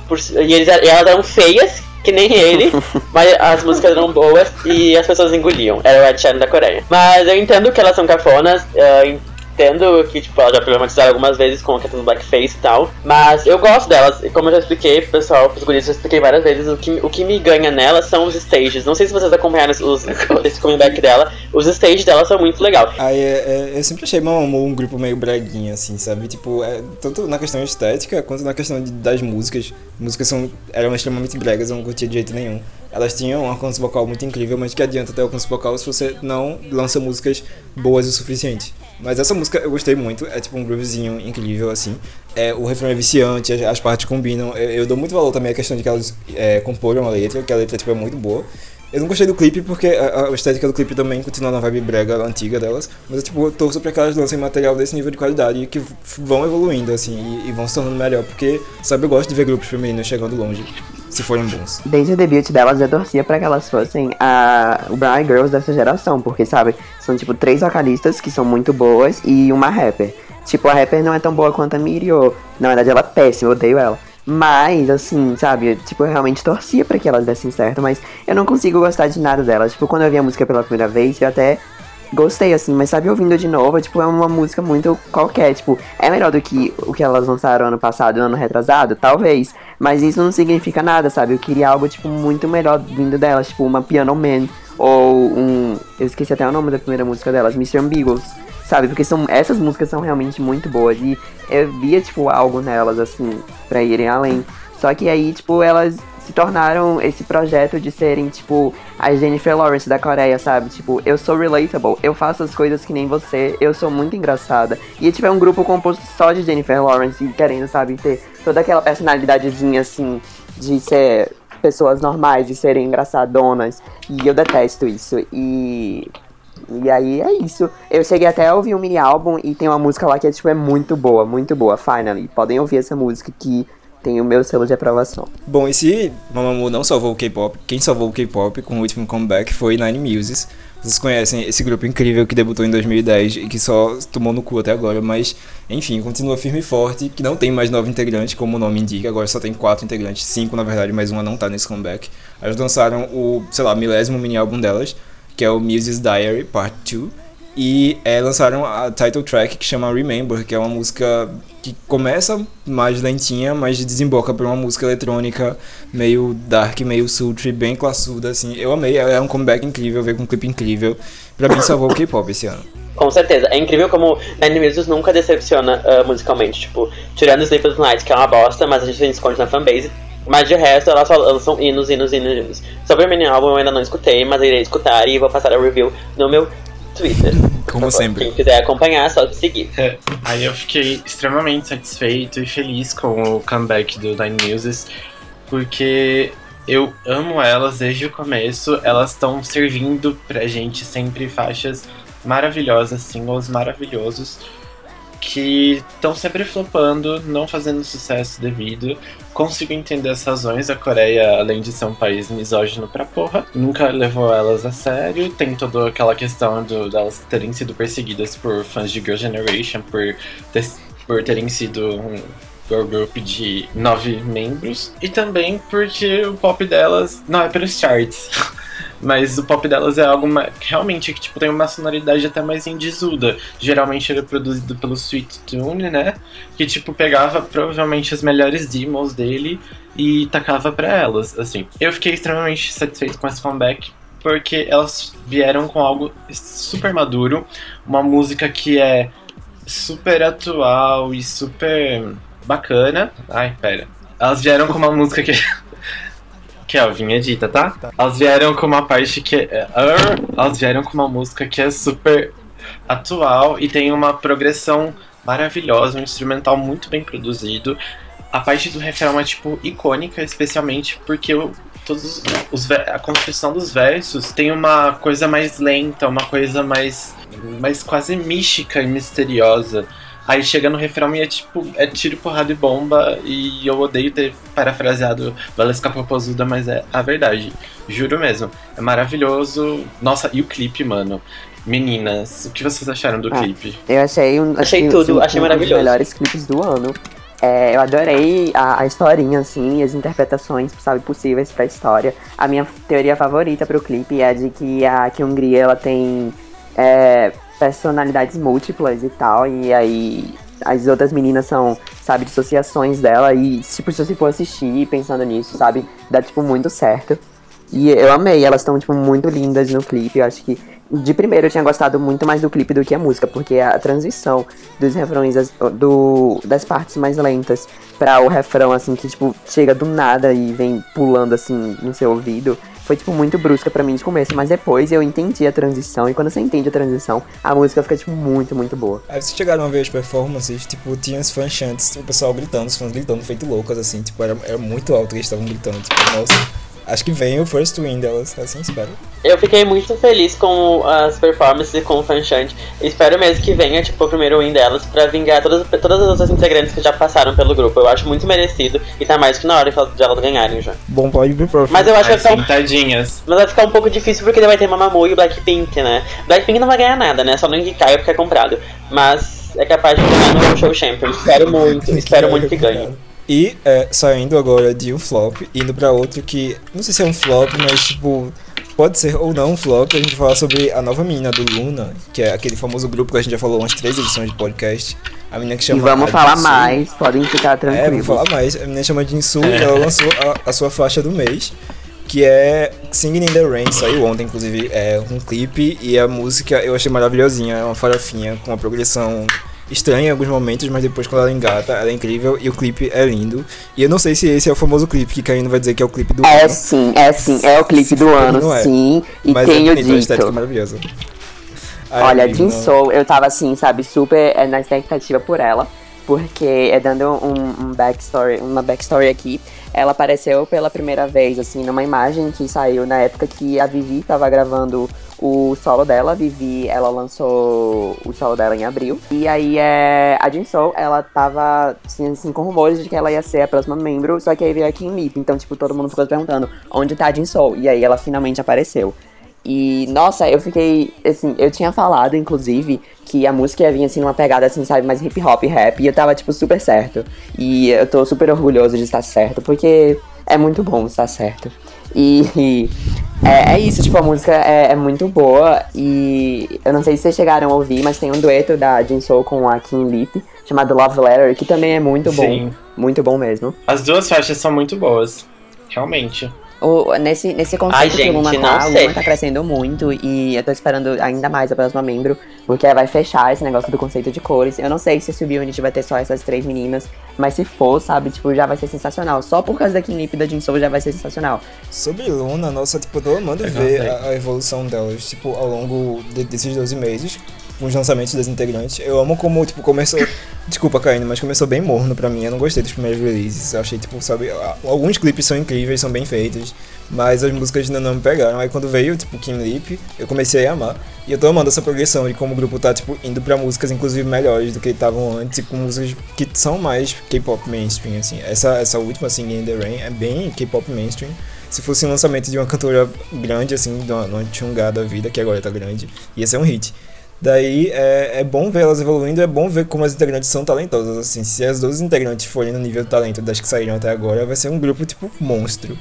Por- e, eles, e elas eram feias, que nem ele, mas as músicas eram boas e as pessoas engoliam. Era o Ed Sheeran da Coreia. Mas eu entendo que elas são cafonas, uh, entendo que, tipo, elas já problematizaram algumas vezes com a questão do blackface e tal. Mas eu gosto delas. E como eu já expliquei pro pessoal, pros guris, eu já expliquei várias vezes, o que, o que me ganha nelas são os stages. Não sei se vocês acompanharam os, os- esse comeback dela. Os stages dela são muito legal. Aí é, é- eu sempre achei Mamamoo um grupo meio breguinha, assim, sabe? Tipo, é, tanto na questão estética quanto na questão de- das músicas. As músicas são, eram extremamente bregas, eu não curtia de jeito nenhum. Elas tinham um alcance vocal muito incrível, mas que adianta ter alcance vocal se você não lança músicas boas o suficiente. Mas essa música eu gostei muito, é tipo um groovezinho incrível, assim. É, o refrão é viciante, as, as partes combinam. Eu, eu dou muito valor também à questão de que elas é, comporam a letra, que a letra tipo, é muito boa. Eu não gostei do clipe porque a, a estética do clipe também continua na vibe brega antiga delas. Mas eu, tipo, torço pra que elas lancem material desse nível de qualidade e que vão evoluindo, assim, e, e vão se tornando melhor. Porque, sabe, eu gosto de ver grupos femininos chegando longe, se forem bons. Desde o debut delas, eu torcia pra que elas fossem a, Eyed Girls dessa geração, porque, sabe, são, tipo, três vocalistas que são muito boas e uma rapper. Tipo, a rapper não é tão boa quanto a Mirio. Na verdade, ela é péssima, eu odeio ela. Mas, assim, sabe, tipo, eu realmente torcia pra que elas dessem certo, mas eu não consigo gostar de nada delas. Tipo, quando eu vi a música pela primeira vez, eu até gostei, assim, mas sabe, ouvindo de novo, tipo, é uma música muito qualquer, tipo, é melhor do que o que elas lançaram ano passado ano retrasado? Talvez, mas isso não significa nada, sabe, eu queria algo, tipo, muito melhor vindo delas, tipo, uma Piano Man, ou um, eu esqueci até o nome da primeira música delas, Mr. Ambiguous, sabe, porque são, essas músicas são realmente muito boas, e eu via, tipo, algo nelas, assim, pra irem além, só que aí, tipo, elas se tornaram esse projeto de serem, tipo, a Jennifer Lawrence da Coreia, sabe? Tipo, eu sou relatable, eu faço as coisas que nem você, eu sou muito engraçada. E, tipo, é um grupo composto só de Jennifer Lawrence e querendo, sabe, ter toda aquela personalidadezinha, assim, de ser pessoas normais e serem engraçadonas. E eu detesto isso. E. E aí é isso. Eu cheguei até a ouvir um mini álbum e tem uma música lá que é, tipo, é muito boa, muito boa, finally. Podem ouvir essa música que tem o meu selo de aprovação. Bom, e se Mamamoo não salvou o K-pop, quem salvou o K-pop com o último comeback foi Nine Muses. Vocês conhecem esse grupo incrível que debutou em 2010 e que só tomou no cu até agora, mas enfim, continua firme e forte, que não tem mais nove integrantes, como o nome indica, agora só tem quatro integrantes, cinco na verdade, mas uma não tá nesse comeback. Elas lançaram o, sei lá, milésimo mini álbum delas, que é o Muses Diary Part 2, e é, lançaram a title track que chama Remember, que é uma música que começa mais lentinha, mas desemboca pra uma música eletrônica meio dark, meio sultry, bem classuda, assim. Eu amei, é um comeback incrível, veio com um clipe incrível. Pra mim salvou o K-pop esse ano. Com certeza. É incrível como Nine Muses nunca decepciona ah, musicalmente. Tipo, tirando Sleepless Night, que é uma bosta, mas a gente se esconde na fanbase. Mas de resto, elas só lançam hinos, hinos, hinos, hinos. Sobre o mini álbum eu ainda não escutei, mas irei escutar e vou passar a review no meu Twitter. Como sempre. Quem quiser acompanhar, é só seguir. É, Aí eu fiquei extremamente satisfeito e feliz com o comeback do Nine Muses, porque eu amo elas desde o começo. Elas estão servindo pra gente sempre faixas maravilhosas, singles maravilhosos, que estão sempre flopando, não fazendo sucesso devido. Consigo entender as razões. A Coreia, além de ser um país misógino pra porra, nunca levou elas a sério. Tem toda aquela questão do, delas terem sido perseguidas por fãs de Girl Generation, por, ter- por terem sido um girl group de nove membros. E também porque o pop delas não é pelos charts. Mas o pop delas é algo realmente que tipo, tem uma sonoridade até mais indizuda. Geralmente é produzido pelo Sweet Tune, né? Que tipo pegava provavelmente as melhores demos dele e tacava pra elas, assim. Eu fiquei extremamente satisfeito com esse comeback porque elas vieram com algo super maduro, uma música que é super atual e super bacana. Ai, pera. Elas vieram com uma música que que é a vinha dita, tá? Elas vieram com uma parte que é. Arr! Elas vieram com uma música que é super atual e tem uma progressão maravilhosa, um instrumental muito bem produzido. A parte do refrão é, tipo, icônica, especialmente porque o, todos os, a construção dos versos tem uma coisa mais lenta, uma coisa mais, mais quase mística e misteriosa. Aí chega no refrão e é tipo, é tiro, porrada e bomba. E eu odeio ter parafraseado Valesca Popozuda, mas é a verdade. Juro mesmo. É maravilhoso. Nossa, e o clipe, mano? Meninas, o que vocês acharam do Ah. clipe? Eu achei um. Achei assim, tudo, um- achei um maravilhoso. dos melhores clipes do ano. É, eu adorei a, a historinha, assim, as interpretações, sabe, possíveis pra história. A minha teoria favorita pro clipe é de que a Kyungri, ela tem é, personalidades múltiplas e tal, e aí as outras meninas são, sabe, dissociações dela, e, tipo, se você for assistir pensando nisso, sabe, dá, tipo, muito certo. E eu amei, elas estão, tipo, muito lindas no clipe. Eu acho que, de primeiro, eu tinha gostado muito mais do clipe do que a música, porque a transição dos refrões, das, do, das partes mais lentas pra o refrão, assim, que, tipo, chega do nada e vem pulando, assim, no seu ouvido, foi, tipo, muito brusca pra mim de começo. Mas depois eu entendi a transição, e quando você entende a transição, a música fica, tipo, muito, muito boa. Aí vocês chegaram a ver as performances, tipo, tinha os fãs chantes, o pessoal gritando, os fãs gritando, feito loucas, assim, tipo, era, era muito alto que eles estavam gritando, tipo, nossa, acho que vem o first win delas, assim, espero. Eu fiquei muito feliz com as performances e com o Fanchant. Espero mesmo que venha, tipo, o primeiro win delas pra vingar todas, todas as outras integrantes que já passaram pelo grupo. Eu acho muito merecido e tá mais que na hora de elas ganharem já. Bom, pode vir pro Mas eu acho que vai Ai, ficar um tadinhas. Mas vai ficar um pouco difícil porque vai ter Mamamoo e o Blackpink, né? Blackpink não vai ganhar nada, né? Só no Inkikai porque é comprado. Mas é capaz de ganhar no Show Champion. Espero muito, espero muito que ganhe. E é, saindo agora de um flop, indo pra outro que, não sei se é um flop, mas tipo, pode ser ou não um flop, a gente vai falar sobre a nova menina do Luna, que é aquele famoso grupo que a gente já falou umas três edições de podcast. A menina que E chama. vamos a falar Jinsu. mais, podem ficar É, tranquilos. vou falar mais. A menina chama Jinsu e ela lançou a, a sua faixa do mês, que é Singing in the Rain. Saiu ontem, inclusive, é um clipe e a música eu achei maravilhosinha. É uma farofinha com uma progressão estranha em alguns momentos, mas depois quando ela engata, ela é incrível e o clipe é lindo. E eu não sei se esse é o famoso clipe que Caíno vai dizer que é o clipe do É ano. sim, é sim, é o clipe do ano, Não é. sim. E mas tenho é bonito, a estética é dito. maravilhosa. Aí, Olha, Jin Soul, eu tava assim, sabe, super é, na expectativa por ela. Porque, é dando um, um backstory, uma backstory aqui, ela apareceu pela primeira vez, assim, numa imagem que saiu na época que a Vivi tava gravando o solo dela. A Vivi, ela lançou o solo dela em abril. E aí, é, a Jin Soul, ela tava, assim, assim, com rumores de que ela ia ser a próxima membro, só que aí veio a Kim Lip. Então, tipo, todo mundo ficou perguntando, onde tá a Jin Soul? E aí, ela finalmente apareceu. E, nossa, eu fiquei, assim, eu tinha falado, inclusive, que a música ia vir, assim, numa pegada, assim, sabe, mais hip hop, rap, e eu tava, tipo, super certo. E eu tô super orgulhoso de estar certo, porque é muito bom estar certo. E, e é, é isso, tipo, a música é, é muito boa, e eu não sei se vocês chegaram a ouvir, mas tem um dueto da Jin Soul com a Kim Lip, chamado Love Letter, que também é muito bom. Sim. Muito bom mesmo. As duas faixas são muito boas. Realmente. O, nesse, nesse conceito Ai, que o Luna gente, tá, não o. Luna tá crescendo muito e eu tô esperando ainda mais a próxima membro, Porque aí vai fechar esse negócio do conceito de cores. Eu não sei se esse Unit vai ter só essas três meninas, mas se for, sabe, tipo, já vai ser sensacional. Só por causa da Kim Lip e da Jinsoul já vai ser sensacional. Sobre Luna, nossa, tipo, eu tô amando Eu ver a, a evolução delas, tipo, ao longo de- desses 12 meses, os lançamentos das integrantes. Eu amo como, tipo, começou. Desculpa, Caíno, mas começou bem morno pra mim. Eu não gostei dos primeiros releases. Eu achei, tipo, sabe, alguns clipes são incríveis, são bem feitos, mas as músicas ainda não me pegaram. Aí quando veio, tipo, Kim Lip, eu comecei a amar. E eu tô amando essa progressão de como o grupo tá, tipo, indo pra músicas, inclusive, melhores do que estavam antes, e com músicas que são mais K-pop mainstream, assim. Essa, essa última, assim, In The Rain, é bem K-pop mainstream. Se fosse um lançamento de uma cantora grande, assim, de uma, de uma da vida, que agora tá grande, ia ser um hit. Daí é, é bom ver elas evoluindo, é bom ver como as integrantes são talentosas, assim. Se as duas integrantes forem no nível de talento das que saíram até agora, vai ser um grupo, tipo, monstro.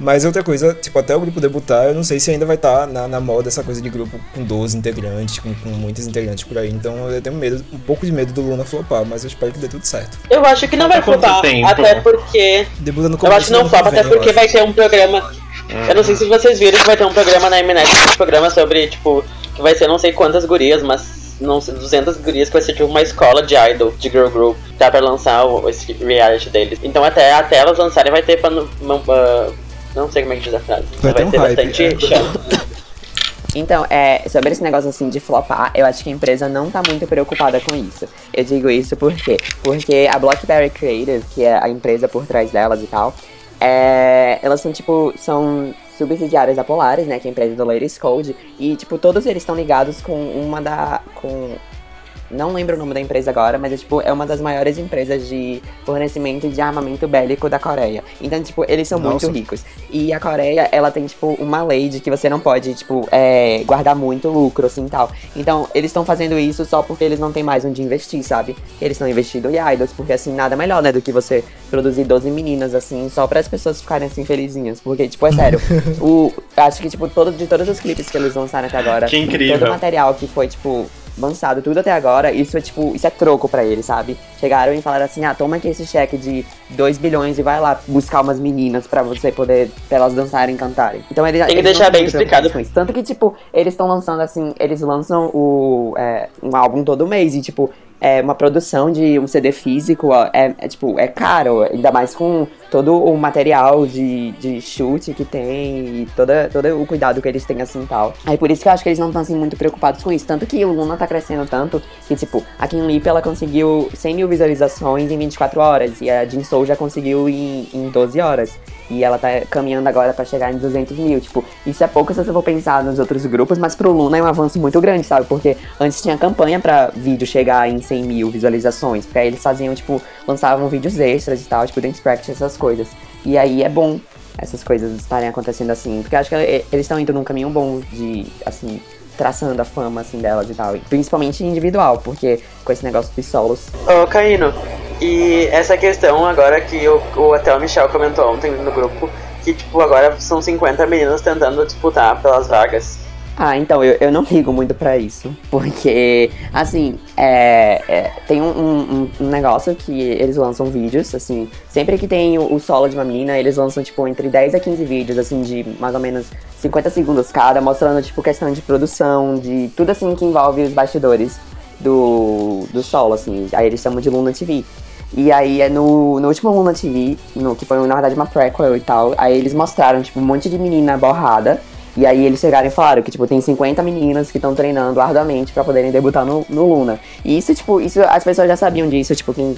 Mas outra coisa, tipo, até o grupo debutar, eu não sei se ainda vai estar na, na moda essa coisa de grupo com 12 integrantes, com, com muitos integrantes por aí. Então eu tenho medo, um pouco de medo do Luna flopar, mas eu espero que dê tudo certo. Eu acho que não vai flopar, até porque. Debuta no Eu acho que não flopa, até porque vai ter um programa. Eu não sei se vocês viram que vai ter um programa na Mnet, um programa sobre, tipo, que vai ser não sei quantas gurias, mas não sei, 200 gurias, que vai ser tipo uma escola de idol, de girl group, tá pra lançar o, esse reality deles. Então até, até elas lançarem vai ter pra. não- não, sei como é que diz a frase. Vai ter um ter hype, bastante é. Então, é, sobre esse negócio assim de flopar, eu acho que a empresa não tá muito preocupada com isso. Eu digo isso por quê? Porque a Blockberry Creative, que é a empresa por trás delas e tal, é, elas são tipo, são subsidiárias da Polaris, né, que é a empresa do Ladies Code, e tipo, todos eles estão ligados com uma da com não lembro o nome da empresa agora, mas é tipo, é uma das maiores empresas de fornecimento de armamento bélico da Coreia. Então, tipo, eles são Nossa. muito ricos. E a Coreia, ela tem, tipo, uma lei de que você não pode, tipo, é, guardar muito lucro, assim, tal. Então, eles estão fazendo isso só porque eles não têm mais onde investir, sabe? Eles estão investindo em idols, porque, assim, nada melhor, né, do que você produzir 12 meninas, assim, só para as pessoas ficarem, assim, felizinhas. Porque, tipo, é sério, o, acho que, tipo, todo, de todos os clipes que eles lançaram até agora, Que incrível. todo o material que foi, tipo, lançado tudo até agora, isso é tipo, isso é troco pra eles, sabe? Chegaram e falaram assim: "Ah, toma aqui esse cheque de 2 bilhões e vai lá buscar umas meninas pra você poder pra elas dançarem e cantarem". Então eles Tem que eles deixar bem explicado. isso. Tanto que tipo, eles estão lançando assim, eles lançam o é, um álbum todo mês e tipo, é uma produção de um CD físico, é, é, tipo, é caro, ainda mais com todo o material de, de chute que tem e toda, todo o cuidado que eles têm assim tal. Aí por isso que eu acho que eles não estão assim muito preocupados com isso. Tanto que o Luna tá crescendo tanto que, tipo, a Kim Lip ela conseguiu 100 mil visualizações em 24 horas e a Jinsoul já conseguiu em, em 12 horas. E ela tá caminhando agora pra chegar em 200 mil. Tipo, isso é pouco se você for pensar nos outros grupos, mas pro Luna é um avanço muito grande, sabe? Porque antes tinha campanha pra vídeo chegar em 100 mil visualizações. Porque aí eles faziam, tipo, lançavam vídeos extras e tal, tipo, dance practice, essas coisas. E aí é bom essas coisas estarem acontecendo assim. Porque acho que eles estão indo num caminho bom de, assim, traçando a fama, assim, delas e tal. E principalmente individual, porque com esse negócio dos solos. Ô, Caíno, e essa questão agora que o, o até o Michel comentou ontem no grupo, que tipo, agora são 50 meninas tentando disputar pelas vagas. Ah, então, eu, eu não ligo muito pra isso. Porque, assim, é, é, tem um, um- um negócio que eles lançam vídeos, assim. Sempre que tem o, o solo de uma menina, eles lançam, tipo, entre 10 a 15 vídeos, assim, de mais ou menos 50 segundos cada, mostrando, tipo, questão de produção, de tudo, assim, que envolve os bastidores do, do solo, assim. Aí eles chamam de Luna TV. E aí é no, no último Luna TV, no, que foi na verdade uma prequel e tal, aí eles mostraram, tipo, um monte de menina borrada. E aí eles chegaram e falaram que, tipo, tem 50 meninas que estão treinando arduamente pra poderem debutar no, no Luna. E isso, tipo, isso as pessoas já sabiam disso, tipo, quem.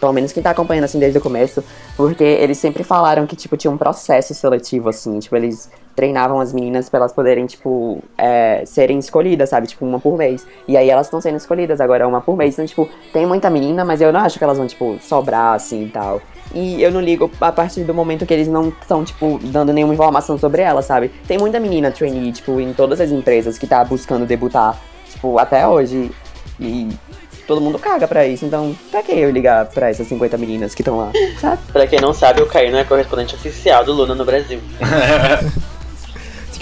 Pelo menos quem tá acompanhando assim desde o começo, porque eles sempre falaram que, tipo, tinha um processo seletivo, assim, tipo, eles treinavam as meninas pra elas poderem, tipo, é, serem escolhidas, sabe? Tipo, uma por mês. E aí elas estão sendo escolhidas agora, uma por mês. Então, tipo, tem muita menina, mas eu não acho que elas vão, tipo, sobrar, assim, e tal. E eu não ligo a partir do momento que eles não estão, tipo, dando nenhuma informação sobre elas, sabe? Tem muita menina trainee, tipo, em todas as empresas que tá buscando debutar, tipo, até hoje. E todo mundo caga pra isso. Então, pra que eu ligar pra essas 50 meninas que estão lá, sabe? Pra quem não sabe, o Caíno é correspondente oficial do Luna no Brasil.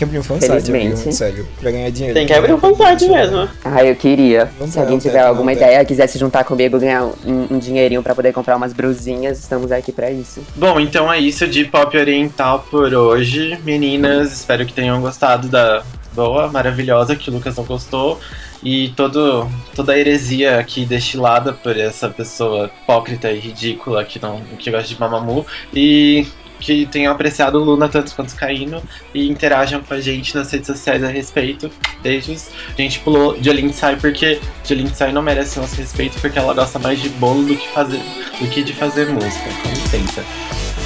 Tem que abrir um fansite, amigo, Felizmente. sério, pra ganhar dinheiro. Tem que abrir um fansite mesmo. Ah, eu queria. Vamos Se alguém tiver alguma vamos, ideia, quiser se juntar comigo, ganhar um, um dinheirinho pra poder comprar umas brusinhas, estamos aqui pra isso. Bom, então é isso de pop oriental por hoje. Meninas, espero que tenham gostado da boa, maravilhosa, que o Lucas não gostou. E todo, toda a heresia aqui destilada por essa pessoa hipócrita e ridícula que, não, que gosta de Mamamoo. E que tenham apreciado Luna tanto quanto o Caíno e interajam com a gente nas redes sociais a respeito. Beijos. A gente pulou Jolene Tsai porque Jolene Tsai não merece nosso respeito porque ela gosta mais de bolo do que, fazer, do que de fazer música. Com licença.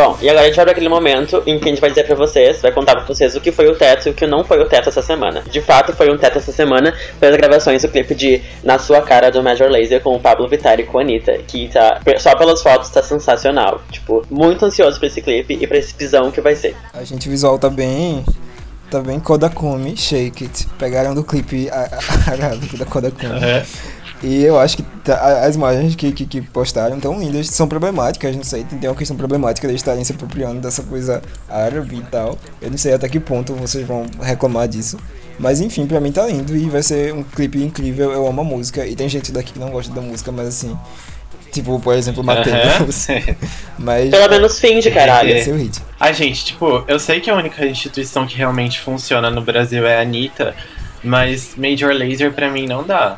Bom, e agora a gente vai pra aquele momento em que a gente vai dizer pra vocês, vai contar pra vocês o que foi o teto e o que não foi o teto essa semana. De fato, foi um teto essa semana pelas gravações do clipe de Na Sua Cara do Major Laser com o Pablo Vittar e com a Anitta, que tá, só pelas fotos tá sensacional. Tipo, muito ansioso pra esse clipe e pra esse pisão que vai ser. A gente visual tá bem. Tá bem Kodakumi, Shake It. Pegaram do clipe a- a- arábico da Kodakumi. É. E eu acho que tá- as imagens que, que, que postaram tão lindas, são problemáticas, não sei, tem uma questão problemática de estarem se apropriando dessa coisa árabe e tal. Eu não sei até que ponto vocês vão reclamar disso. Mas enfim, pra mim tá lindo e vai ser um clipe incrível, eu amo a música. E tem gente daqui que não gosta da música, mas assim. Tipo, por exemplo, Matheus. Mas Pelo menos finge, caralho. vai ser o hit. Ai, gente, tipo, eu sei que a única instituição que realmente funciona no Brasil é a Anitta, mas Major Laser pra mim não dá.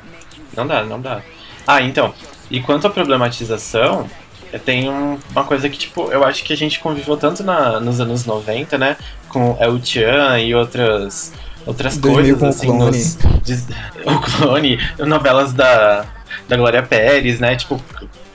Não dá, não dá. Ah, então, e quanto à problematização, eh, tem um- uma coisa que, tipo, eu acho que a gente conviveu tanto na- nos anos 90, né? Com El Chan e outras, outras 2000 coisas, com o assim, Clone. nos- o clone, novelas da, da Glória Pérez, né? Tipo,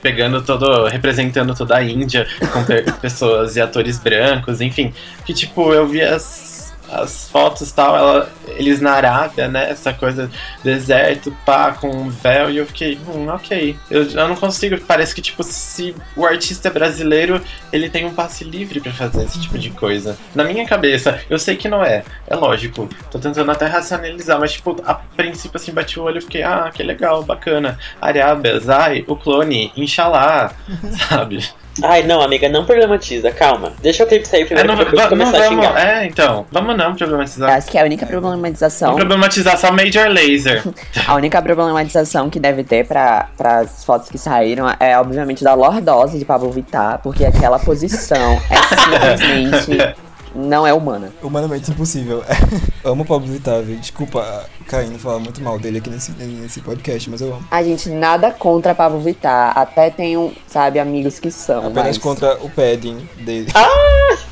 pegando todo, representando toda a Índia com pe- pessoas e atores brancos, enfim. Que tipo, eu vi as, as fotos tal, ela, eles na Arábia, né? Essa coisa, deserto, pá, com um véu, e eu fiquei, hum, ok. Eu, eu não consigo, parece que tipo, se o artista é brasileiro, ele tem um passe livre pra fazer esse tipo de coisa. Na minha cabeça, eu sei que não é, é lógico. Tô tentando até racionalizar, mas tipo, a princípio assim, bati o olho e fiquei, ah, que legal, bacana. Arábia, Zai, o clone, Inshallah, sabe? Ai, não, amiga, não problematiza, calma. Deixa o clipe sair É, primeiro não, pra va- não começar a vamos, xingar. é, então, vamos não problematizar. Acho que a única problematização. Vamos problematizar só Major Laser. A única problematização que deve ter para as fotos que saíram é, obviamente, da lordose de Pablo Vittar, porque aquela posição é simplesmente não é humana. Humanamente impossível. amo o Pablo Vittar, viu? Desculpa, Caíno falar muito mal dele aqui nesse, nesse podcast, mas eu amo. A gente nada contra Pablo Vittar, até tenho, sabe, amigos que são. Apenas mas... contra o padding dele.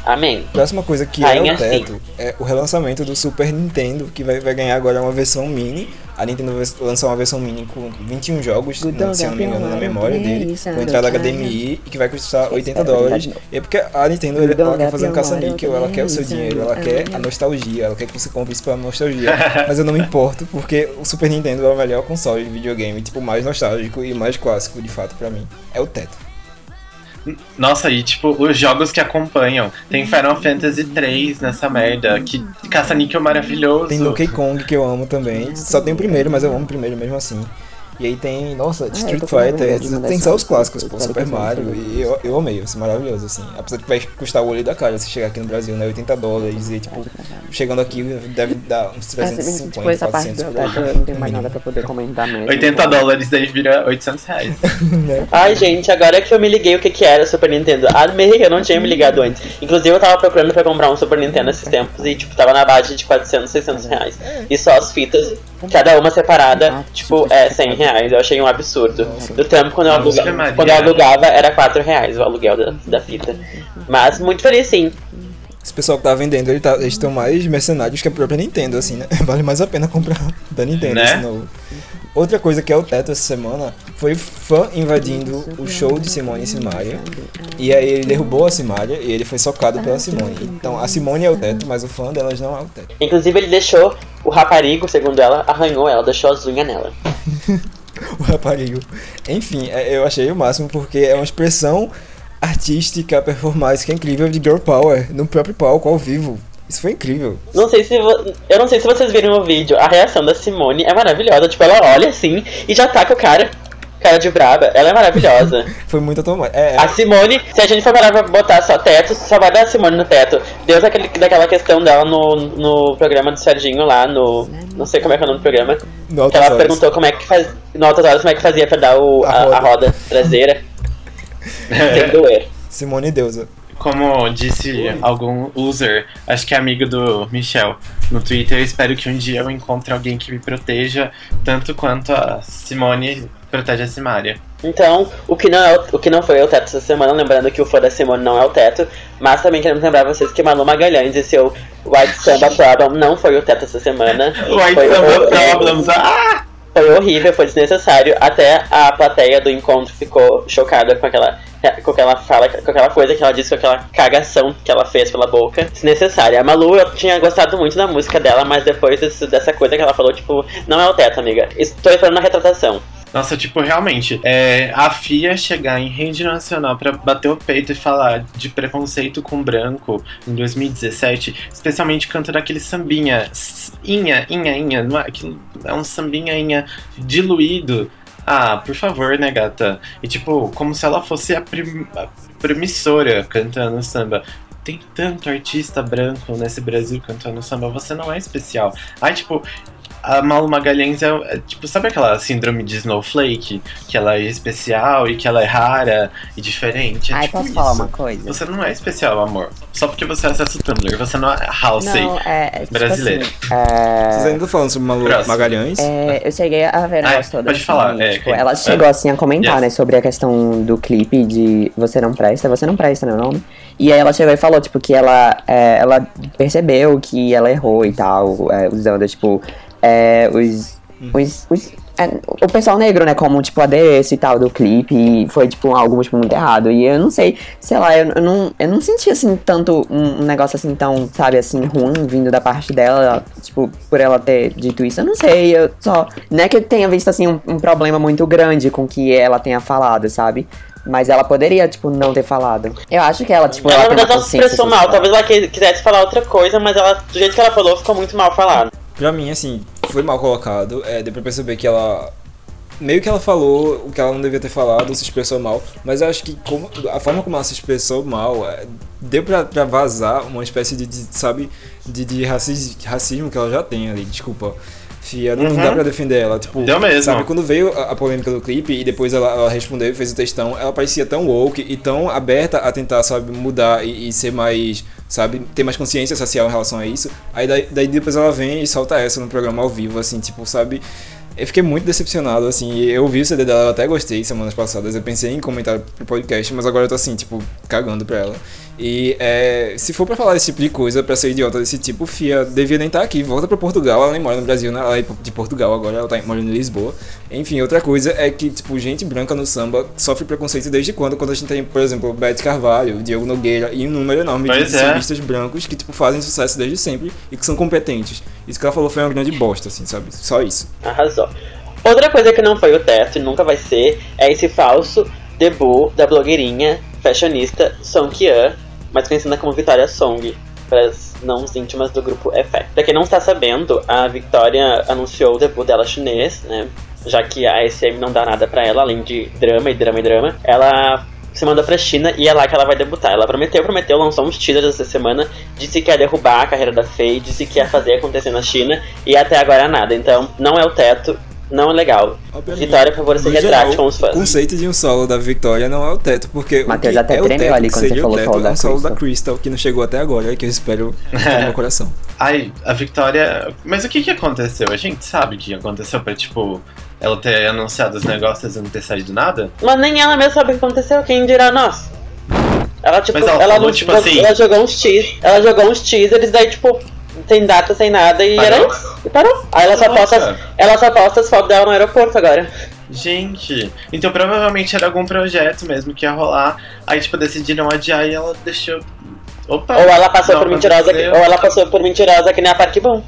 Amém. Próxima coisa que Rainha é o teto é o relançamento do Super Nintendo, que vai, vai ganhar agora uma versão mini. A Nintendo vai lançar uma versão mini com 21 jogos, não, se eu não me engano, na memória dele, com entrada HDMI e que vai custar 80 dólares. E é porque a Nintendo ela quer fazer um caça-níquel, ela quer o seu dinheiro, ela quer a nostalgia, ela quer que você compre isso pela nostalgia. Mas eu não me importo, porque o Super Nintendo é o melhor console de videogame, tipo, mais nostálgico e mais clássico, de fato, pra mim. É o teto. Nossa, e tipo, os jogos que acompanham. Tem Final Fantasy 3 nessa merda, que caça-níquel maravilhoso. Tem Donkey Kong que eu amo também. Só tem o primeiro, mas eu amo o primeiro mesmo assim. E aí tem, nossa, Street com vergonha Fighter, tem só os clássicos, pô, Super Mario, e eu, eu amei, assim, maravilhoso, assim. Apesar de que vai custar o olho da cara se chegar aqui no Brasil, né, 80 dólares, e tipo, chegando aqui deve dar uns É, tipo, 350, essa parte 400 do teto eu não tenho mais nada pra poder comentar mesmo. 80 dólares, daí vira 800 reais. Ai, gente, agora que eu me liguei o que que era Super Nintendo. Amei, eu não tinha me ligado antes. Inclusive, eu tava procurando pra comprar um Super Nintendo esses tempos e, tipo, tava na base de 400, 600 reais. E só as fitas, cada uma separada, tipo, é 100 reais. Eu achei um absurdo. Do tempo quando eu, Nossa, aluga, Maria. quando eu alugava, era 4 reais o aluguel da, da fita. Mas muito feliz, sim. Esse pessoal que tá vendendo, ele tá, eles estão mais mercenários que a própria Nintendo, assim, né? Vale mais a pena comprar da Nintendo Né? esse novo. Outra coisa que é o teto essa semana foi fã invadindo o show de Simone e Simaria. E aí ele derrubou a Simaria e ele foi socado pela Simone. Então a Simone é o teto, mas o fã delas não é o teto. Inclusive, ele deixou o raparigo, segundo ela, arranhou ela, deixou as unhas nela. o raparigo. Enfim, é- eu achei o máximo porque é uma expressão artística, performática incrível de girl power no próprio palco, ao vivo. Isso foi incrível. Não sei se vo- eu não sei se vocês viram o vídeo, a reação da Simone é maravilhosa, tipo, ela olha assim e já taca o cara. Cara de braba, ela é maravilhosa. Foi muito automático. É, A Simone, se a gente for parar pra botar só teto, só vai dar a Simone no teto. Deus aquele, daquela questão dela no, no programa do Serginho lá, no. Não sei como é que é o nome do programa. no Que ela Horas. perguntou como é que faz. No Altas Horas, como é que fazia pra dar o, A a, a roda. roda traseira. Sem doer. Simone Deusa. Como disse algum user, acho que é amigo do Michel, no Twitter, eu espero que um dia eu encontre alguém que me proteja tanto quanto a Simone protege a Simária. Então, o que, não é, o o que não foi o teto essa semana, lembrando que o fã da Simone não é o teto, mas também queremos lembrar vocês que Malu Magalhães e seu White Samba Problem não foi o teto essa semana. White Foi Samba horrível. Problems, ah! Foi horrível, foi desnecessário. Até a plateia do encontro ficou chocada com aquela, com aquela fala, com aquela coisa que ela disse, com aquela cagação que ela fez pela boca. Desnecessária. A Malu, eu tinha gostado muito da música dela, mas depois desse- dessa coisa que ela falou, tipo, não é o teto, amiga. Estou esperando a retratação. Nossa, tipo, realmente, é, a FIA chegar em rede nacional pra bater o peito e falar de preconceito com branco em 2017, especialmente cantando aquele sambinha, inha, inha, inha, é, é um sambinha, inha diluído. Ah, por favor, né, gata? E tipo, como se ela fosse a, prim, a primissora cantando samba. Tem tanto artista branco nesse Brasil cantando samba, você não é especial. Ai, tipo, a Malu Magalhães é, é, tipo, sabe aquela síndrome de Snowflake? Que ela é especial e que ela é rara e diferente? É Ai, tipo posso isso. falar uma coisa? Você não é especial, amor. Só porque você acessa o Tumblr, você não é Halsey. Não, é. é, tipo brasileira. assim, é, Vocês ainda estão falando sobre Malu Próximo. Magalhães? É, eu cheguei a ver o Ah, negócio todo. pode assim, falar, é, tipo, ela é. chegou assim a comentar, Yes. né, sobre a questão do clipe de Você Não Presta, Você Não Presta, né, o nome? E aí ela chegou e falou, tipo, que ela, é, ela percebeu que ela errou e tal, é, usando, tipo, é, os. os, os- é, o pessoal negro, né, como, tipo, adereço e tal do clipe, e foi, tipo, algo, tipo, muito errado. E eu não sei, sei lá, eu, eu não, eu não senti, assim, tanto um, negócio, assim, tão, sabe, assim, ruim vindo da parte dela, tipo, por ela ter dito isso. Eu não sei, eu só... Não é que eu tenha visto, assim, um, um problema muito grande com que ela tenha falado, sabe? Mas ela poderia, tipo, não ter falado. Eu acho que ela, tipo, ela, ela ela se expressou mal. Talvez ela quisesse falar outra coisa, mas ela, do jeito que ela falou, ficou muito mal falado. Pra mim, assim, foi mal colocado. É, deu pra perceber que ela. Meio que ela falou o que ela não devia ter falado, se expressou mal. Mas eu acho que como, a forma como ela se expressou mal, é, deu pra, pra vazar uma espécie de, de, sabe, de, de racis- racismo que ela já tem ali. Desculpa. Fia, não, não dá Uhum. pra defender ela. Tipo, Deu mesmo. Sabe, quando veio a, a polêmica do clipe e depois ela, ela respondeu e fez o textão, ela parecia tão woke e tão aberta a tentar, sabe, mudar e, e ser mais, sabe, ter mais consciência social em relação a isso. Aí daí, daí depois ela vem e solta essa no programa ao vivo, assim, tipo, sabe. Eu fiquei muito decepcionado, assim, eu ouvi o CD dela, eu até gostei semanas passadas, eu pensei em comentar pro podcast, mas agora eu tô assim, tipo, cagando pra ela. E é, se for pra falar esse tipo de coisa, pra ser idiota desse tipo, Fia devia nem estar aqui, volta pra Portugal, ela nem mora no Brasil, né? ela é de Portugal agora, ela tá morando em Lisboa. Enfim, outra coisa é que, tipo, gente branca no samba sofre preconceito desde quando? Quando a gente tem, por exemplo, Beth Carvalho, Diogo Nogueira e um número enorme Pois de é. sambistas brancos que, tipo, fazem sucesso desde sempre e que são competentes. Isso que ela falou foi uma grande bosta, assim, sabe? Só isso. Arrasou. Outra coisa que não foi o teto e nunca vai ser é esse falso debut da blogueirinha fashionista Song Kian, mais conhecida como Vitória Song, para as não íntimas do grupo Effect. Pra quem não está sabendo, a Victoria anunciou o debut dela chinês, né? Já que a SM não dá nada pra ela, além de drama e drama e drama. Ela se mandou pra China e é lá que ela vai debutar. Ela prometeu, prometeu, lançou uns teasers essa semana, disse que ia derrubar a carreira da Faye, disse que ia fazer acontecer na China e até agora nada. Então, não é o teto, não é legal. Obviamente, Vitória, por favor, se retrate com os fãs. O conceito de um solo da Victoria não é o teto, porque o Matheus que até é o tremeu teto, ali quando você seria falou o teto, solo da é um solo da Crystal. Que não chegou até agora, e que eu espero no meu coração. Ai, a Victoria. Mas o que que aconteceu? A gente sabe o que aconteceu pra, tipo, ela ter anunciado os negócios e não ter saído nada? Mas nem ela mesma sabe o que aconteceu, quem dirá nós? Ela, tipo, Mas ela ela, falou, não- tipo assim- ela jogou uns teasers, ela jogou uns teasers, daí, tipo, sem data, sem nada, e Parou? era isso. E parou. Aí ela só, posta, ela só posta as fotos dela no aeroporto agora. Gente, então provavelmente era algum projeto mesmo que ia rolar. Aí, tipo, decidiram adiar e ela deixou. Opa! Ou ela passou por mentirosa, que, ou ela passou por mentirosa que nem a Parque Bom.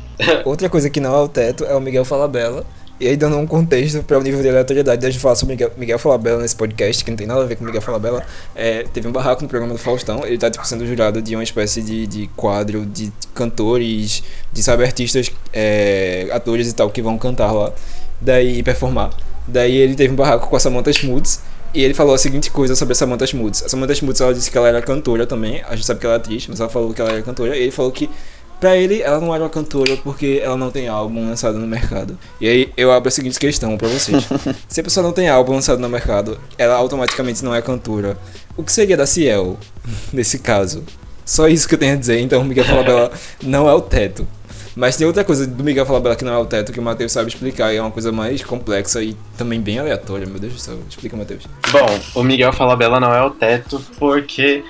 Outra coisa que não é o teto é o Miguel Falabella. E aí, dando um contexto para o nível de aleatoriedade da gente falar sobre Miguel, Miguel Falabella nesse podcast, que não tem nada a ver com Miguel Falabella, é, teve um barraco no programa do Faustão. Ele tá, tipo, sendo jurado de uma espécie de, de quadro de cantores, de, sabe, artistas, é, atores e tal, que vão cantar lá, daí performar. Daí ele teve um barraco com a Samantha Schmutz. E ele falou a seguinte coisa sobre a Samantha Schmutz. A Samantha Schmutz, ela disse que ela era cantora também. A gente sabe que ela é atriz, mas ela falou que ela era cantora. E ele falou que, pra ele, ela não era uma cantora porque ela não tem álbum lançado no mercado. E aí eu abro a seguinte questão pra vocês. Se a pessoa não tem álbum lançado no mercado, ela automaticamente não é cantora. O que seria da Ciel, nesse caso? Só isso que eu tenho a dizer. Então, o Miguel Falabella não é o teto. Mas tem outra coisa do Miguel Falabella que não é o teto que o Matheus sabe explicar e é uma coisa mais complexa e também bem aleatória, meu Deus do céu. Explica, Matheus. Bom, o Miguel Falabella não é o teto porque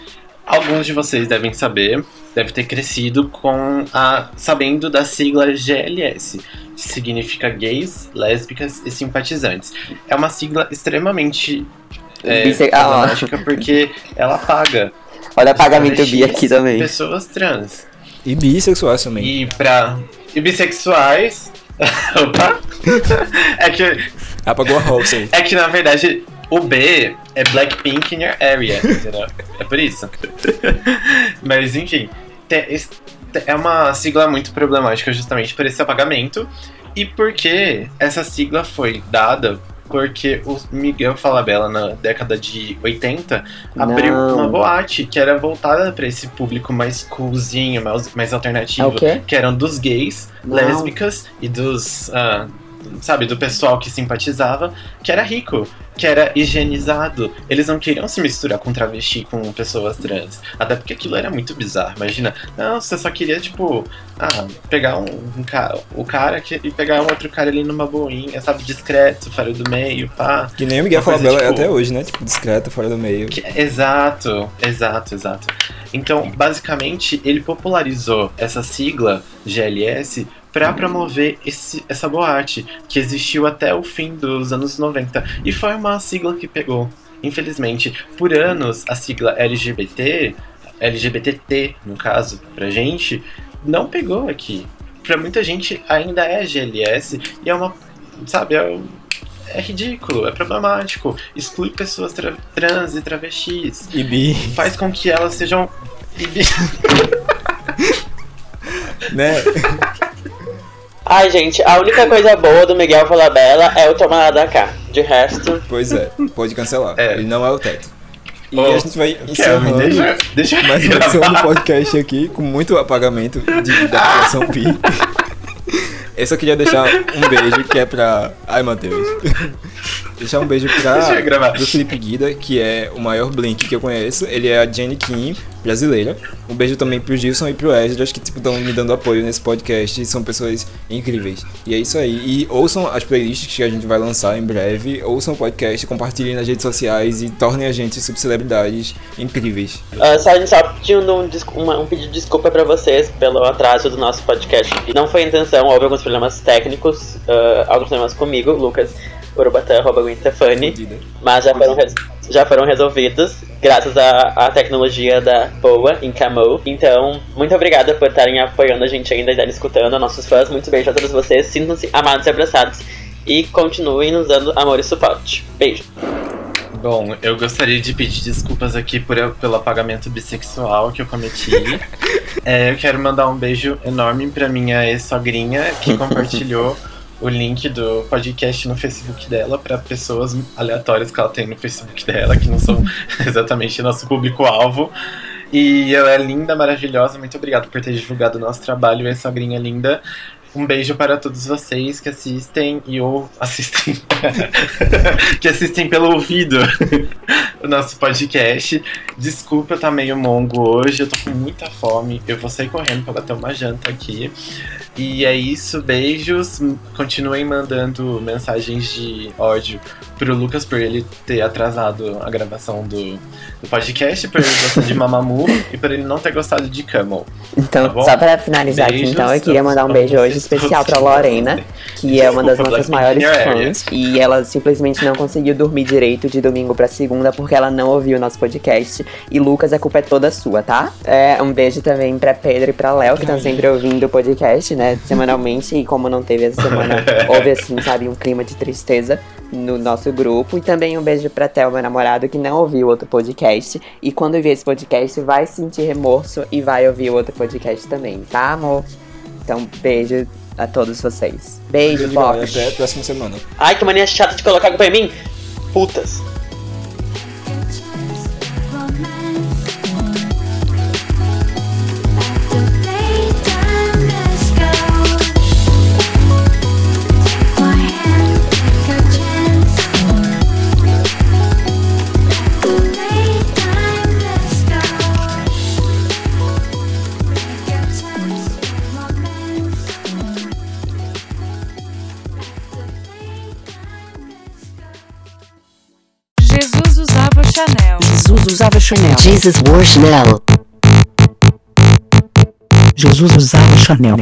alguns de vocês devem saber, deve ter crescido com a sabendo da sigla GLS, que significa gays, lésbicas e simpatizantes. É uma sigla extremamente é, Bisse- ah, ó. problemática porque ela paga Olha o pagamento bi aqui também. pessoas trans. E bissexuais também. E pra. E bissexuais. Opa! é que Apagou a Rolls aí. É que na verdade o B é Blackpink in your area, entendeu? É por isso. Mas enfim, é uma sigla muito problemática justamente por esse apagamento e porque essa sigla foi dada porque o Miguel Falabella na década de 80 abriu Não. uma boate que era voltada para esse público mais coolzinho, mais, mais alternativo, É que eram dos gays, Não. lésbicas e dos ah, sabe, do pessoal que simpatizava, que era rico, que era higienizado. Eles não queriam se misturar com travesti, com pessoas trans. Até porque aquilo era muito bizarro. Imagina, não, você só queria, tipo, ah, pegar um, um cara, o cara que, e pegar um outro cara ali numa boinha, sabe, discreto, fora do meio, pá. Que nem o Miguel Falabella é tipo- até hoje, né? Tipo, discreto, fora do meio. Que- exato, exato, exato. Então, basicamente, ele popularizou essa sigla GLS para promover esse, essa boate que existiu até o fim dos anos 90 e foi uma sigla que pegou. Infelizmente, por anos a sigla LGBT, LGBTT no caso, pra gente, não pegou aqui. Pra muita gente ainda é GLS e é uma, sabe, é um- é ridículo, é problemático, exclui pessoas tra- trans e travestis, E bi, faz com que elas sejam. né? Ai, gente, a única coisa boa do Miguel Falabella é o Toma lá da cá. De resto, Pois é, pode cancelar. É. Ele não é o teto. E Ô, a gente vai encerrando deixa, deixa eu mais uma edição do podcast aqui, com muito apagamento de, da população pi. Eu só queria deixar um beijo que é pra. Ai, Matheus. Deixar um beijo pra. Deixa eu gravar. Pro Felipe Guida, que é o maior Blink que eu conheço. Ele é a Jenny Kim, brasileira. Um beijo também pro Gilson e pro Esdras, que tipo, estão me dando apoio nesse podcast. E são pessoas incríveis. E é isso aí. E ouçam as playlists que a gente vai lançar em breve. Ouçam o podcast, compartilhem nas redes sociais e tornem a gente subcelebridades incríveis. ah, só a gente só um, uma- um pedido de desculpa pra vocês pelo atraso do nosso podcast. Não foi a intenção, houve alguns problemas técnicos, ah, alguns problemas comigo, Lucas Urubatã, arroba Gwen Stefani. Mas já foram, já foram resolvidos graças à, à tecnologia da Boa em Camo. Então, muito obrigada por estarem apoiando a gente ainda e estarem escutando, nossos fãs. Muito beijo a todos vocês. Sintam-se amados e abraçados. E continuem nos dando amor e suporte. Beijo. Bom, eu gostaria de pedir desculpas aqui por, pelo apagamento bissexual que eu cometi. É, eu quero mandar um beijo enorme pra minha ex-sogrinha que compartilhou o link do podcast no Facebook dela pra pessoas aleatórias que ela tem no Facebook dela, que não são exatamente nosso público-alvo. E ela é linda, maravilhosa. Muito obrigado por ter divulgado o nosso trabalho, ex-sogrinha linda. Um beijo para todos vocês que assistem e ou assistem que assistem pelo ouvido o nosso podcast. Desculpa, eu tá meio mongo hoje, eu tô com muita fome. Eu vou sair correndo pra bater uma janta aqui. E é isso, beijos. Continuem mandando mensagens de ódio pro Lucas por ele ter atrasado a gravação do, do podcast, por ele gostar de Mamamoo e por ele não ter gostado de Camel. Então, Tá só pra finalizar aqui, Beijos então, eu queria mandar um beijo hoje especial pra. Lorena, que é uma das nossas maiores area. fãs. E ela simplesmente não conseguiu dormir direito de domingo pra segunda porque ela não ouviu o nosso podcast. E Lucas, a culpa é toda sua, tá? É, um beijo também pra Pedro e pra Léo, que estão sempre ouvindo o podcast, né, semanalmente. E como não teve essa semana, houve, assim, sabe, um clima de tristeza no nosso grupo. E também um beijo pra Theo, meu namorado, que não ouviu outro podcast. E quando ver esse podcast, vai sentir remorso e vai ouvir o outro podcast também, tá, amor? Então, beijo a todos vocês. Beijo. Box. Até a próxima semana. Ai, que mania chata de colocar culpa em mim. Putas. Usava Chanel. Jesus wore Chanel. Jesus usava Chanel.